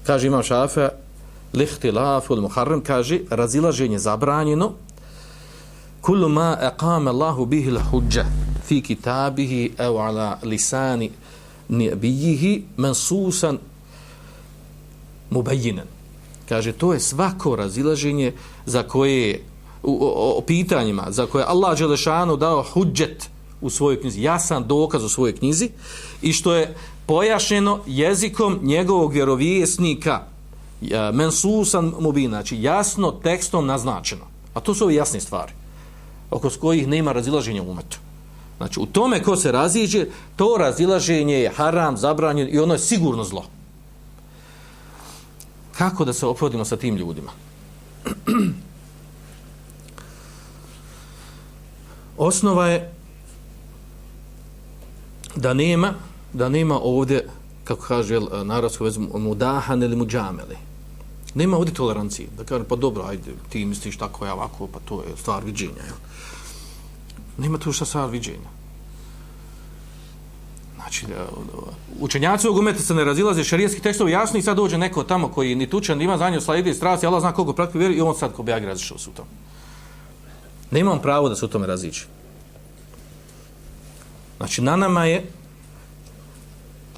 Kaže imam šafe lihtilafu il muharram kaže razilaženje zabranjeno kullu ma aqama Allahu bihi al-hujja fi kitabihi aw ala lisani nabiyihi mansusan mubayyinan. Kaže to je svako razilaženje za koje u, o, o pitanjima za koje Allah dželešanu dao hudžet u svojoj knjizi. Jasan dokaz u svojoj knjizi i što je pojašnjeno jezikom njegovog vjerovjesnika e, mensusan mubin znači jasno tekstom naznačeno a to su ove jasne stvari oko kojih nema razilaženja u umetu. Znači, u tome ko se raziđe, to razilaženje je haram, zabranjen i ono je sigurno zlo. Kako da se opodimo sa tim ljudima? *clears throat* Osnova je da nema, da nema ovdje, kako kaže narodsko vezmo, mudahan ili muđameli. Nema ovdje tolerancije. Da kaže, pa dobro, ajde, ti misliš tako je ovako, pa to je stvar viđenja. Jel? Nema tu šta stvar viđenja. Znači, e, učenjaci ovog umeta se ne razilaze šarijetski tekstovi jasni i sad dođe neko tamo koji ni tučan, ima za nje slajde i strasti, Allah zna koliko prakti vjeri i on sad ko bi agi razišao se u tom. Nemam pravo da se u tome razići. Znači, na nama je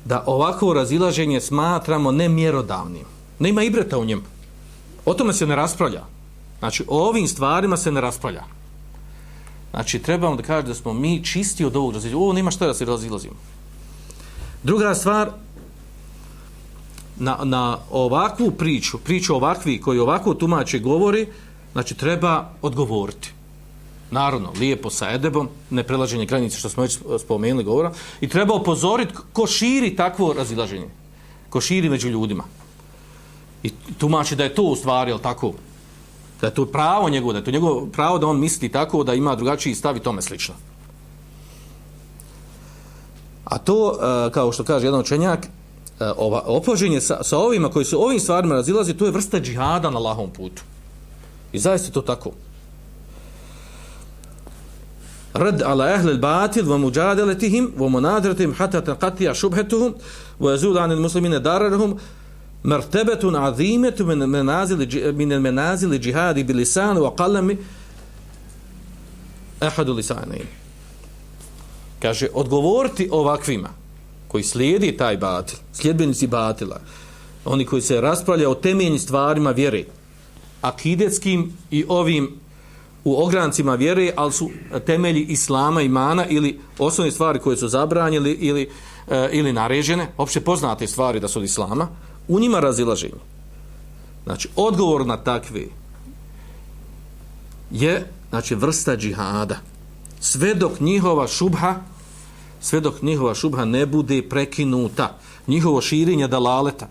da ovakvo razilaženje smatramo nemjerodavnim. Nema ibreta u njemu. O tome se ne raspravlja. Znači, o ovim stvarima se ne raspravlja. Znači, trebamo da kažemo da smo mi čisti od ovog razilaženja. Ovo nema šta da se razilazimo. Druga stvar, na, na ovakvu priču, priču ovakvi koji ovako tumače govori, znači treba odgovoriti. Naravno, lijepo sa edebom, ne prelaženje granice što smo već spomenuli govora, i treba upozoriti ko širi takvo razilaženje. Ko širi među ljudima. I tumači da je to u stvari, jel tako, da je to pravo njegovo, da je to njegovo pravo da on misli tako da ima drugačiji stav i tome slično. A to, e, kao što kaže jedan učenjak, e, ova, opoženje sa, sa ovima koji su ovim stvarima razilazi, to je vrsta džihada na lahom putu. I zaista to tako. Rad ala ehli al-batil wa mujadalatihim wa munadratihim hatta taqatija shubhatuhum wa yazul 'an al-muslimina dararhum martabetun azimetu min manazil min al-manazil jihadi bil lisan wa qalami ahadu lisanajim kaže odgovoriti ovakvima koji slijedi taj batil sljedbenici batila oni koji se raspravljaju o temeljnim stvarima vjere akidetskim i ovim u ograncima vjere, ali su temelji islama, imana ili osnovne stvari koje su zabranjili ili, e, ili naređene, opšte poznate stvari da su od islama, u njima razilaženje. Znači, odgovor na takve je znači, vrsta džihada. Sve dok njihova šubha sve dok njihova šubha ne bude prekinuta, njihovo širinje dalaleta,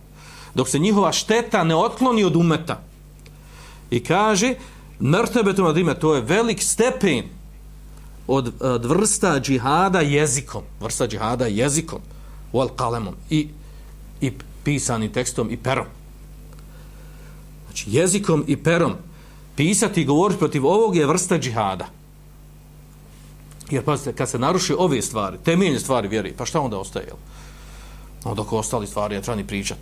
dok se njihova šteta ne otkloni od umeta. I kaže, mrtebetom od to je velik stepen od, od vrsta džihada jezikom, vrsta džihada jezikom, wal kalemom, i, i pisanim tekstom i perom. Znači, jezikom i perom pisati i govoriti protiv ovog je vrsta džihada. Jer pazite, kad se naruši ove stvari, temeljne stvari vjeri, pa šta onda ostaje? Jel? No, dok ostali stvari, ja treba ni pričat.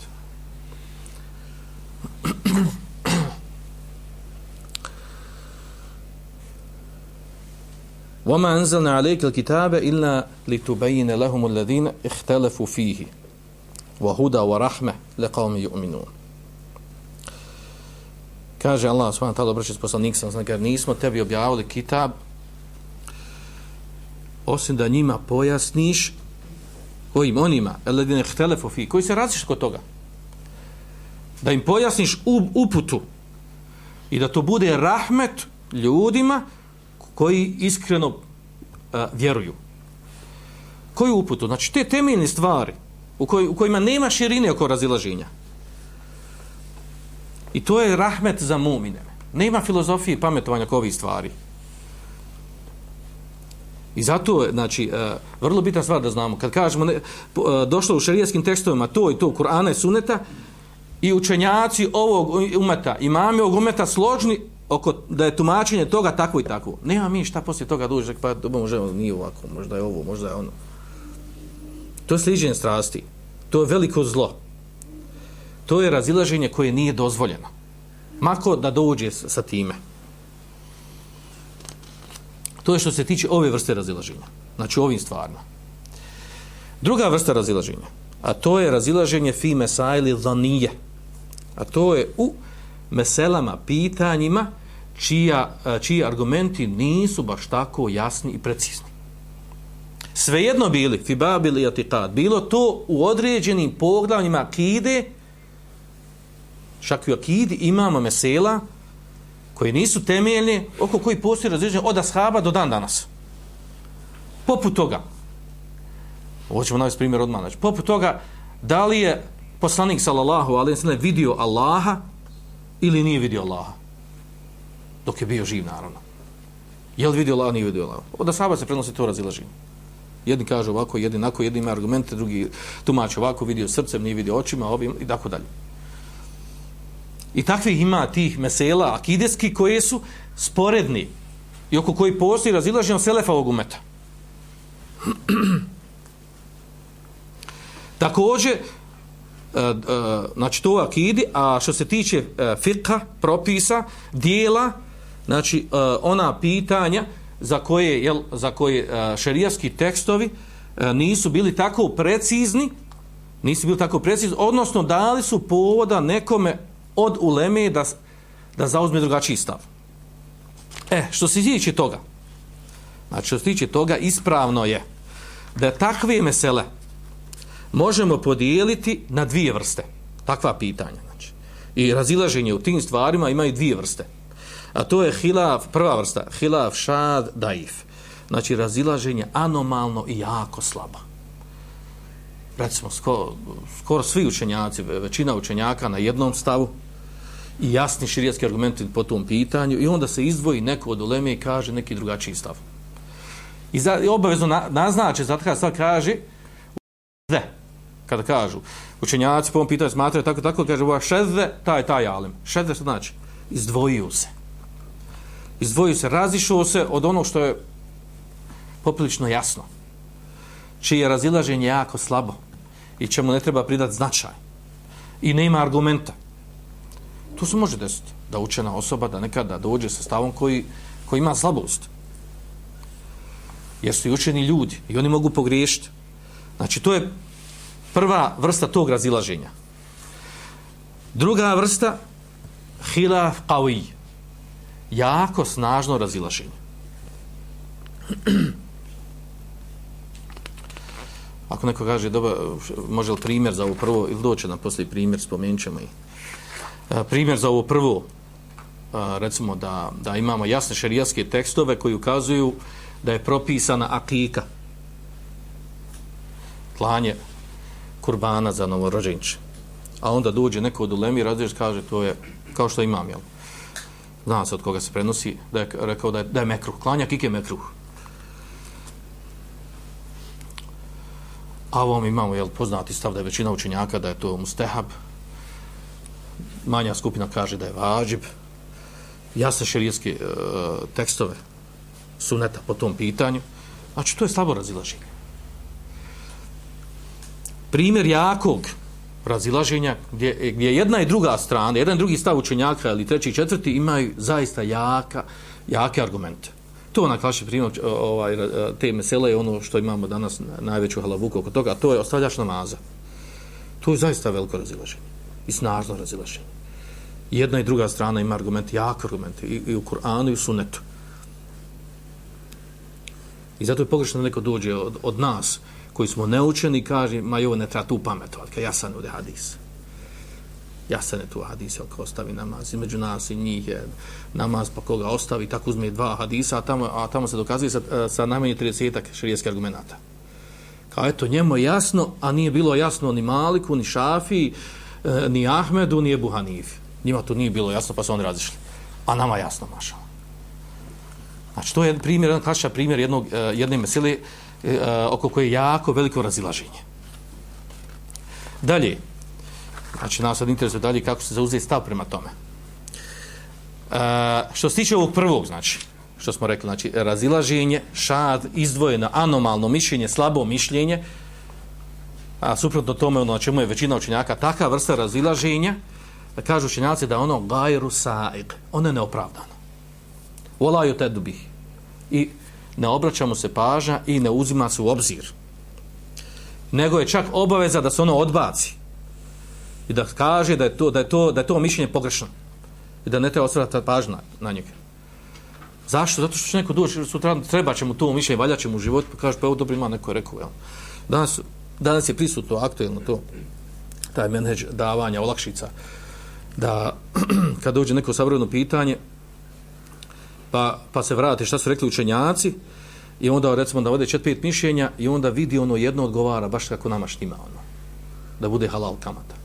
وَمَا أَنزَلْنَا عَلَيْكَ الْكِتَابَ إِلَّا لِتُبَيِّنَ لَهُمُ الَّذِينَ اِخْتَلَفُوا فِيهِ وَهُدَى وَرَحْمَةِ لَقَوْمِ يُؤْمِنُونَ Kaže Allah subhanahu wa ta'ala obraćajući poslanik sam znači nismo tebi objavili kitab osim da njima pojasniš kojim onima alladine ihtalafu fi koji se različite kod toga da im pojasniš uputu i da to bude rahmet ljudima koji iskreno a, vjeruju. Koju uputu? Znači, te temeljne stvari u, koj, u kojima nema širine oko razilaženja. I to je rahmet za mumine. Nema filozofije i pametovanja oko ovih stvari. I zato, znači, e, vrlo bitna stvar da znamo. Kad kažemo, ne, e, došlo u šarijetskim tekstovima to i to, Kur'ana i Suneta, i učenjaci ovog umeta, imami ovog umeta složni oko da je tumačenje toga tako i tako. Nema mi šta poslije toga duže, pa može ono, nije ovako, možda je ovo, možda je ono. To je sliđenje strasti. To je veliko zlo. To je razilaženje koje nije dozvoljeno. Mako da dođe sa time. To je što se tiče ove vrste razilaženja. Znači ovim stvarima. Druga vrsta razilaženja. A to je razilaženje fi mesaili zanije. A to je u meselama, pitanjima, čija, e, čiji argumenti nisu baš tako jasni i precizni. Svejedno bili, fibabili i atikad, bilo to u određenim poglavnjima akide, čak i u akidi imamo mesela koji nisu temeljne, oko koji postoji razređenje od ashaba do dan danas. Poput toga, ovo ćemo navesti primjer odmah, znači, poput toga, da li je poslanik sallallahu alaihi sallam vidio Allaha ili nije vidio Allaha dok je bio živ naravno. Je li vidio Allah, nije vidio Allah. od asaba se prenosi to razilaženje. Jedni kažu ovako, jedni nako, jedni ima argumente drugi tumače ovako, vidio srcem nije vidio očima, ovim i tako dalje. I takvih ima tih mesela akideski koje su sporedni i oko koji postoji razilaženje selefa ovog umeta. *clears throat* Također e, e, znači to akidi, a što se tiče e, fiqha, propisa, dijela, znači uh, ona pitanja za koje, jel, za koje uh, tekstovi e, nisu bili tako precizni, nisu bili tako precizni, odnosno dali su povoda nekome od uleme da, da zauzme drugačiji stav. E, što se tiče toga, znači što se tiče toga, ispravno je da takve mesele, možemo podijeliti na dvije vrste. Takva pitanja. Znači. I razilaženje u tim stvarima imaju dvije vrste. A to je hilaf, prva vrsta, hilaf šad daif. Znači razilaženje anomalno i jako slabo. Recimo, skoro, skoro svi učenjaci, većina učenjaka na jednom stavu i jasni širijatski argumenti po tom pitanju i onda se izdvoji neko od uleme i kaže neki drugačiji stav. I, za, i obavezno na, naznače, zato kada sad kaže, ne, kada kažu učenjaci po ovom pitanju smatraju tako tako kaže šedze, taj taj alim Šedze što znači izdvojio se izdvojio se razišao se od onog što je poprilično jasno čije je razilaženje jako slabo i čemu ne treba pridati značaj i nema argumenta. To se može desiti da učena osoba da nekada dođe sa stavom koji, koji ima slabost. Jer su i učeni ljudi i oni mogu pogriješiti. Znači to je prva vrsta tog razilaženja. Druga vrsta, hilaf qawi, jako snažno razilaženje. Ako neko kaže, doba, može li primjer za ovo prvo, ili doće nam poslije primjer, spomenut ćemo i. E, primjer za ovo prvo, a, e, recimo da, da imamo jasne šarijaske tekstove koji ukazuju da je propisana akika, klanje kurbana za novorođenče. A onda dođe neko od ulemi i kaže to je kao što imam, jel? Zna se od koga se prenosi, da je rekao da je, da je mekruh. Klanja kike mekruh. A ovom imamo, jel, poznati stav da je većina učenjaka da je to mustehab. Manja skupina kaže da je vađib. Jasne šerijetske uh, e, tekstove suneta po tom pitanju. Znači, to je slabo razilaženje primjer jakog razilaženja gdje, gdje jedna i druga strana, jedan i drugi stav učenjaka ili treći i četvrti imaju zaista jaka, jake argumente. To na klaši primjer ovaj, te mesele je ono što imamo danas najveću halavuku oko toga, a to je ostavljaš namaza. To je zaista veliko razilaženje i snažno razilaženje. Jedna i druga strana ima argumenti, jake argumenti, i, i u Kur'anu i u Sunnetu. I zato je pogrešno da neko dođe od, od nas, koji smo neučeni, kaže, ma jo, ne treba tu pametovati, kaj ja sam ovdje hadis. Ja sam tu hadis, ako ostavi namaz, između nas i njih je namaz, pa koga ostavi, tako uzme dva hadisa, a tamo, a tamo se dokazuje sa, e, sa najmanje 30-ak širijetskih argumenta. Kao eto, njemu je jasno, a nije bilo jasno ni Maliku, ni Šafi, e, ni Ahmedu, ni Ebu Hanifi. Njima to nije bilo jasno, pa su oni razišli. A nama jasno, mašala. Znači, to je primjer, jedan klasičan primjer jednog, e, jedne mesele Eh, oko koje je jako veliko razilaženje. Dalje, znači, nas sad interesuje dalje kako se zauze stav prema tome. Uh, što se tiče ovog prvog, znači, što smo rekli, znači, razilaženje, šad, izdvojeno, anomalno mišljenje, slabo mišljenje, a suprotno tome, ono na čemu je većina učenjaka, takva vrsta razilaženja, da kažu učenjaci da ono gajru sa'id, ono je neopravdano volaju te dubih. I ne obraćamo se pažnja i ne uzima se u obzir. Nego je čak obaveza da se ono odbaci. I da kaže da je to, da je to, da je to mišljenje pogrešno. I da ne treba osvrata pažnja na njega. Zašto? Zato što će neko doći, sutra treba će mu to mišljenje, valja će mu život, pa kaže, pa evo dobro ima neko je rekao, jel? Danas, danas je prisutno aktuelno to, taj menedž davanja, olakšica, da *clears throat* kad dođe neko savremeno pitanje, pa, pa se vrati šta su rekli učenjaci? I onda recimo da ode čet pet mišljenja i onda vidi ono jedno odgovara baš kako nama štima ono da bude halal kamata.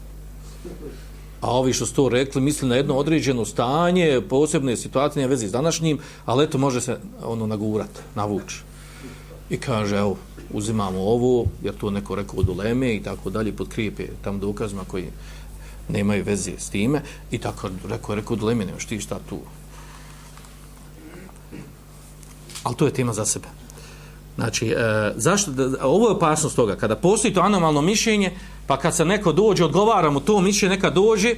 A ovi što su to rekli misli na jedno određeno stanje posebne situacije na vezi s današnjim ali eto može se ono nagurat navuč i kaže evo uzimamo ovo jer to neko rekao od uleme i tako dalje podkrijepe tam dokazima koji nemaju veze s time i tako rekao, rekao od uleme nemaš ti šta tu ali to je tema za sebe. Znači, e, zašto, da, ovo je opasnost toga, kada postoji to anomalno mišljenje, pa kad se neko dođe, odgovara mu to mišljenje, neka dođe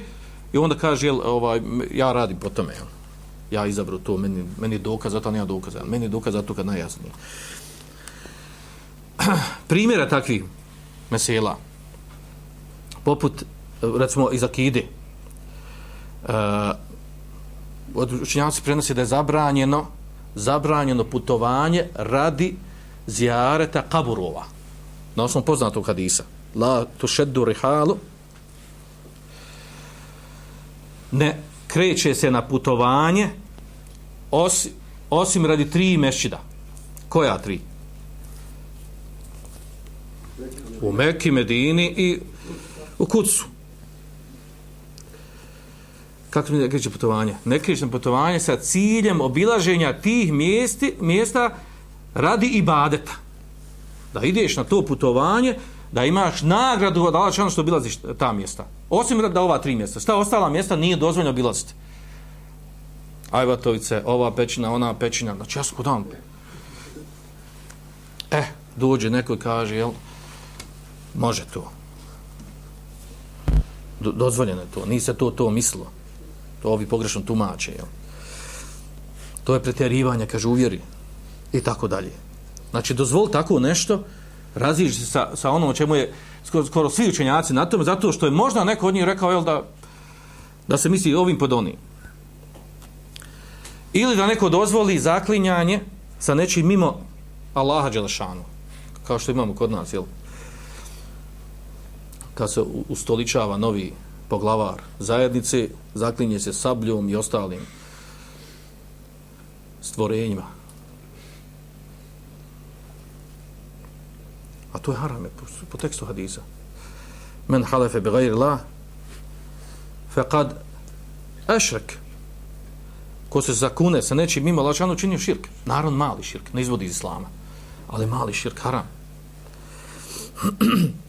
i onda kaže, jel, ovaj, ja radim po tome, jel, ja izabru to, meni, meni je dokaz, zato nema dokaza, meni je dokaz zato kad najjasnije. *clears throat* Primjera takvih mesela, poput, recimo, iz Akide, E, od učinjavci prenosi da je zabranjeno, zabranjeno putovanje radi zjareta kaburova. Na osnovu poznatog hadisa. La tušeddu rihalu ne kreće se na putovanje osim, osim radi tri mešćida. Koja tri? U Mekki, Medini i u Kucu kako ne kreće putovanje? Ne kreće putovanje sa ciljem obilaženja tih mjesti, mjesta radi ibadeta. Da ideš na to putovanje, da imaš nagradu od Allah što obilaziš ta mjesta. Osim da ova tri mjesta. Šta ostala mjesta nije dozvoljno obilaziti. Ajvatovice, ova pećina, ona pećina. Znači, ja sam dan. E, dođe neko kaže, jel, može to. Do, dozvoljeno je to. Nije se to to mislilo. To ovi pogrešno tumače, jel? To je pretjerivanje, kaže, uvjeri. I tako dalje. Znači, dozvol tako nešto, raziđi se sa, sa onom o čemu je skoro, skoro svi učenjaci na tome, zato što je možda neko od njih rekao, jel, da, da se misli ovim pod onim. Ili da neko dozvoli zaklinjanje sa nečim mimo Allaha Đelešanu. Kao što imamo kod nas, jel? Kad se ustoličava novi poglavar zajednice, zaklinje se sabljom i ostalim stvorenjima. A to je harame po, po tekstu hadisa. Men halefe bi gajri la fe kad ešrek ko se zakune sa nečim mimo lačanu činio širk. Naravno mali širk, ne izvodi iz islama. Ali mali širk, haram. *clears throat*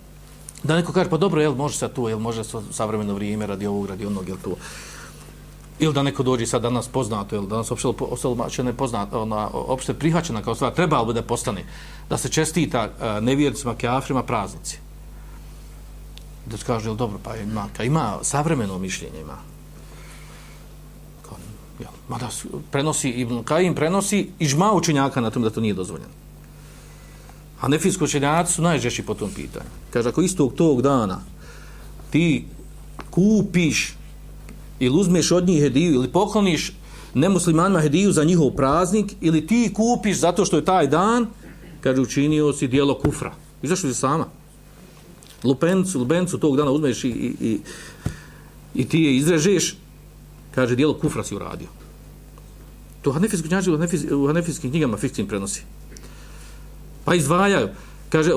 Da neko kaže, pa dobro, jel može sad tu, jel može savremeno vrijeme radi ovog, radi onog, jel tu. Ili da neko dođe sad danas poznato, jel danas opšte, opšte, ne poznato, ona, opšte prihvaćena kao stvar, treba li da postane, da se čestita e, uh, nevjercima, keafrima, praznici. Da se kaže, jel dobro, pa ima, ka ima savremeno mišljenje, ima. Kao, jel, mada prenosi, Ibn Kajim prenosi i učenjaka na tom da to nije dozvoljeno. A nefijsko učenjaci su najžešći po tom pitanju. Kaže, ako istog tog dana ti kupiš ili uzmeš od njih hediju, ili pokloniš nemuslimanima hediju za njihov praznik, ili ti kupiš zato što je taj dan, kaže, učinio si dijelo kufra. I zašto si sama? Lupencu, lupencu tog dana uzmeš i, i, i, i ti je izrežeš, kaže, dijelo kufra si uradio. To hanefijski knjaži u, hanefijskim knjigama fikskim prenosi. Pa izdvajaju. Kaže,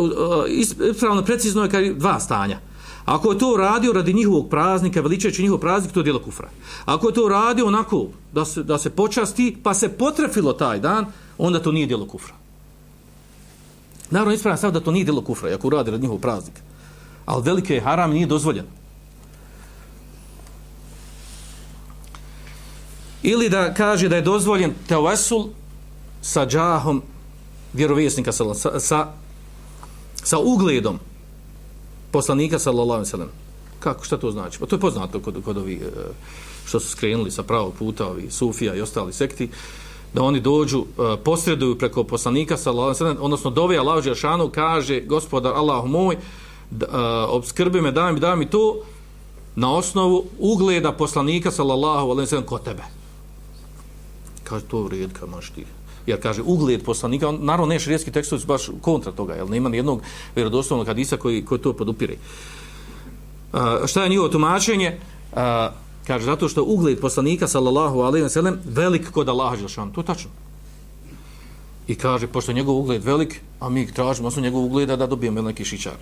ispravno, precizno je kaže, dva stanja. Ako je to radio radi njihovog praznika, veličajući njihov praznik, to je djelo kufra. Ako je to radio onako da se, da se počasti, pa se potrefilo taj dan, onda to nije djelo kufra. Naravno, ispravno stav da to nije djelo kufra, ako radi radi njihovog praznika. Ali velike haram nije dozvoljeno. Ili da kaže da je dozvoljen teovesul sa džahom vjerovjesnika sa, sa, sa ugledom poslanika sallallahu alejhi ve sellem. Kako šta to znači? Pa to je poznato kod kod ovi e, što su skrenuli sa pravog puta ovi sufija i ostali sekti da oni dođu e, posreduju preko poslanika sallallahu alejhi ve sellem, odnosno dove Allahu džeshanu kaže gospodar Allah moj da, e, obskrbi me daj mi daj mi to na osnovu ugleda poslanika sallallahu alejhi ve sellem kod tebe kaže to u redu, kad možeš ti jer kaže ugled poslanika, on, naravno ne širijetski tekstovi su baš kontra toga, jel nema ni jednog vjerodostojnog hadisa koji, koji to podupire. Uh, šta je njihovo tumačenje? Uh, kaže, zato što ugled poslanika, sallallahu alaihi wa sallam, velik kod Allaha Želšanu. To je tačno. I kaže, pošto je njegov ugled velik, a mi tražimo osnovu njegov ugleda da dobijemo neki šičar.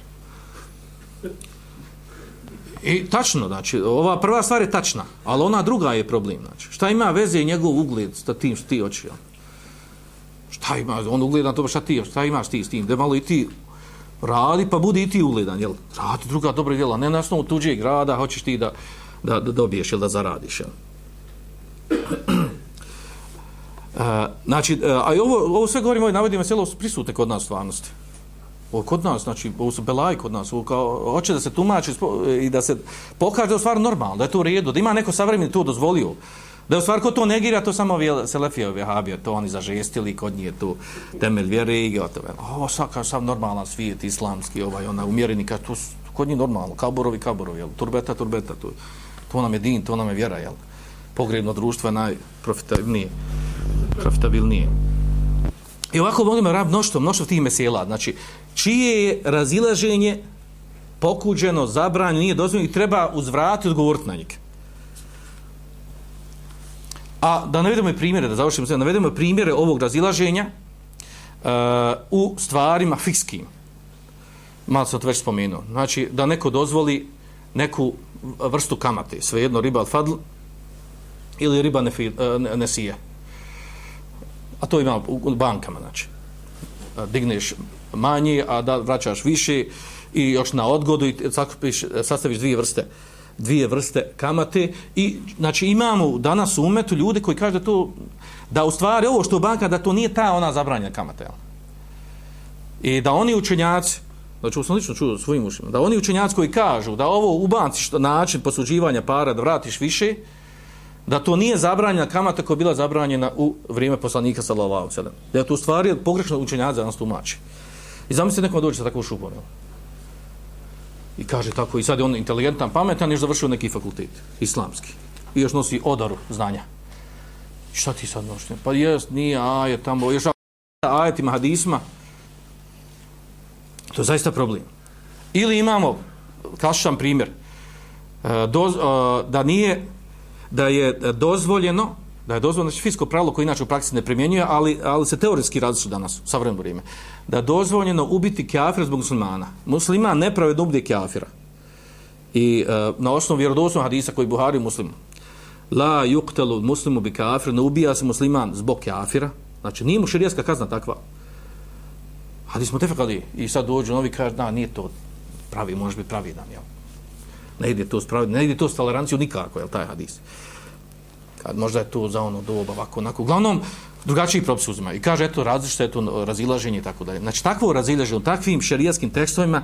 I tačno, znači, ova prva stvar je tačna, ali ona druga je problem. Znači, šta ima veze i njegov ugled sa tim što ti oči? Šta ima, on ugledan to, šta ti, šta imaš ti s tim? Da malo i ti radi, pa budi i ti ugledan, jel? Radi druga dobra djela, ne na osnovu tuđeg rada, hoćeš ti da, da, da dobiješ, jel, da zaradiš, jel? Uh, *clears throat* znači, uh, a ovo, ovo sve govorimo i navodimo se, prisute kod nas stvarnosti. Ovo kod nas, znači, ovo su belaj kod nas, ovo kao, hoće da se tumači i da se pokaže da je stvar normalno, da je to u redu, da ima neko savremeni to dozvolio. Da je u stvari ko to negira, to samo Selefija Selefije, ovi to oni zažestili, kod njih je tu temelj vjere i gotovo. Ovo sad kao sam normalan svijet, islamski, ovaj, ona umjereni, kao tu kod njih normalno, kaburovi, kaburovi, jel, turbeta, turbeta, tu, to nam je din, to nam je vjera, jel. Pogrebno društvo je najprofitabilnije. Profitabilnije. I ovako volimo rab mnoštvo, mnoštvo tih mesela. Znači, čije je razilaženje pokuđeno, zabranjeno, nije dozvoljeno i treba uzvrati odgovoriti na njeg. A da navedemo i primjere, da završimo sve, navedemo i primjere ovog razilaženja uh, u stvarima fikskim. Malo sam to već spomenuo. Znači, da neko dozvoli neku vrstu kamate, svejedno riba al-fadl ili riba nefi, uh, eh, nesije. A to imamo u bankama, znači. Eh, digneš manje, a da vraćaš više i još na odgodu i sastaviš dvije vrste uh, dvije vrste kamate i znači imamo danas u umetu ljude koji kažu da to da u stvari ovo što banka da to nije ta ona zabranjena kamata jel? i da oni učenjaci znači ovo sam lično čuo svojim ušima da oni učenjaci koji kažu da ovo u banci što način posuđivanja para da vratiš više da to nije zabranjena kamata koja je bila zabranjena u vrijeme poslanika sallallahu alejhi ve sellem da je to u stvari pogrešno učenjaci danas tumači i zamislite nekom dođe sa takvom šupom jel? I kaže tako, i sad je on inteligentan, pametan, još završio neki fakultet, islamski. I još nosi odaru znanja. I šta ti sad nošnje? Pa jes, nije ajet tamo, još ajetima, hadisma. To je zaista problem. Ili imamo, klasičan primjer, e, doz, e, da nije, da je dozvoljeno, da je dozvoljeno, znači fisko pravilo koje inače u praksi ne primjenjuje, ali, ali se teoretski različu danas, u savremenu vrijeme, da je dozvoljeno ubiti kafira zbog muslimana. Muslima ne prave ubije kafira. I uh, na osnovu vjerodosnog hadisa koji Buhari muslim, la yuqtalu muslimu bi kafir, ne ubija se musliman zbog kafira, znači nije mu širijaska kazna takva. Hadis smo tefekali i sad dođu novi kaže, da, nije to pravi, može biti pravi dan, jel? Ne ide to s pravi, ne ide to s toleranciju nikako, jel, taj hadis kad možda je to za ono doba ovako onako. Uglavnom drugačiji propis uzima i kaže eto različite to razilaženje i tako dalje. Znači takvo razilaženje u takvim šerijatskim tekstovima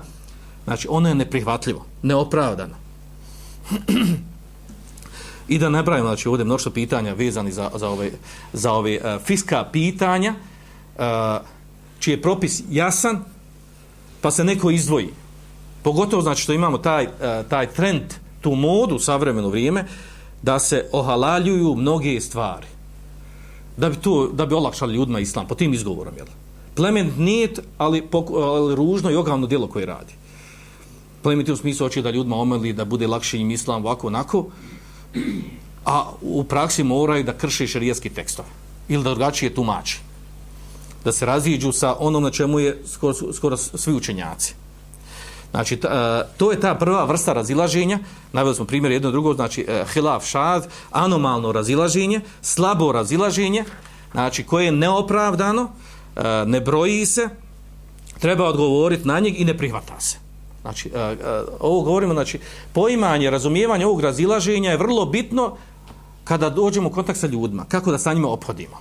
znači ono je neprihvatljivo neopravdano. *clears throat* I da ne pravimo znači ovdje mnoštvo pitanja vezani za, za ove, za ove uh, fiska pitanja uh, čiji je propis jasan pa se neko izdvoji. Pogotovo znači što imamo taj, uh, taj trend tu modu savremeno vrijeme da se ohalaljuju mnoge stvari. Da bi, to, da bi olakšali ljudima islam, po tim izgovorom, jel? Plement nije, ali, poku, ali ružno i ogavno djelo koje radi. Plement u smislu hoće da ljudima omeli, da bude lakše im islam ovako, onako, a u praksi moraju da krše šarijetski tekstove ili da drugačije tumači. Da se raziđu sa onom na čemu je skoro, skoro svi učenjaci. Znači, ta, e, to je ta prva vrsta razilaženja. Naveli smo primjer jedno drugo, znači e, hilaf šad, anomalno razilaženje, slabo razilaženje, znači koje je neopravdano, e, ne broji se, treba odgovoriti na njeg i ne prihvata se. Znači, ovo govorimo, znači, poimanje, razumijevanje ovog razilaženja je vrlo bitno kada dođemo u kontakt sa ljudima, kako da sa njima ophodimo.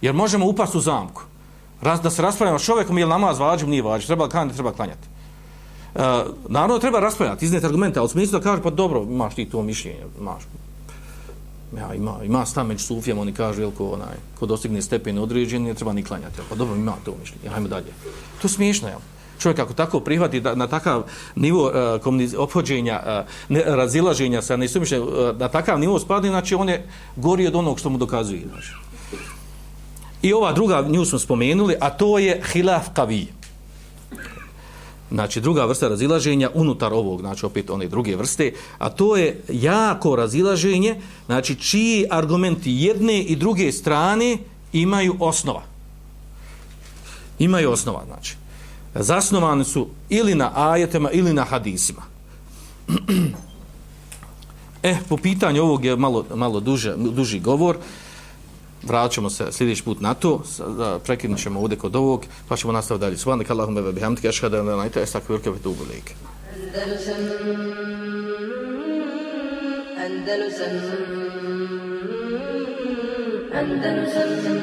Jer možemo upasti u zamku. Raz, da se raspravljamo s čovjekom, je li namaz vađiv, nije vađiv, treba klanjati, treba klanjati. Uh, naravno treba raspravljati, iznijeti argumente, ali u smislu da kaže, pa dobro, imaš ti to mišljenje, imaš. Ja, ima, ima stan među sufijama, oni kažu, jel, ko, onaj, ko dostigne stepen određen, ne treba ni klanjati, jel, pa dobro, ima to mišljenje, hajmo dalje. To je smiješno, jel? Čovjek ako tako prihvati da, na takav nivo uh, ophođenja, uh, ne, razilaženja sa nesumišljenjem, uh, na takav nivo spadne, znači on je gori od onog što mu dokazuje. Znači. I ova druga nju smo spomenuli, a to je hilaf kavi. Znači, druga vrsta razilaženja unutar ovog, znači opet one druge vrste, a to je jako razilaženje, znači čiji argumenti jedne i druge strane imaju osnova. Imaju osnova, znači. Zasnovani su ili na ajetama ili na hadisima. *clears throat* eh, po pitanju ovog je malo, malo duže, duži govor, Uh, vraćamo se sljedeći put na to, prekinut ćemo ovdje kod ovog, pa ćemo nastaviti dalje. Subhanak Allahumma wa bihamdika ashhadu an la ilaha illa anta astaghfiruka wa atubu ilaik. Andalusam Andalusam Andalusam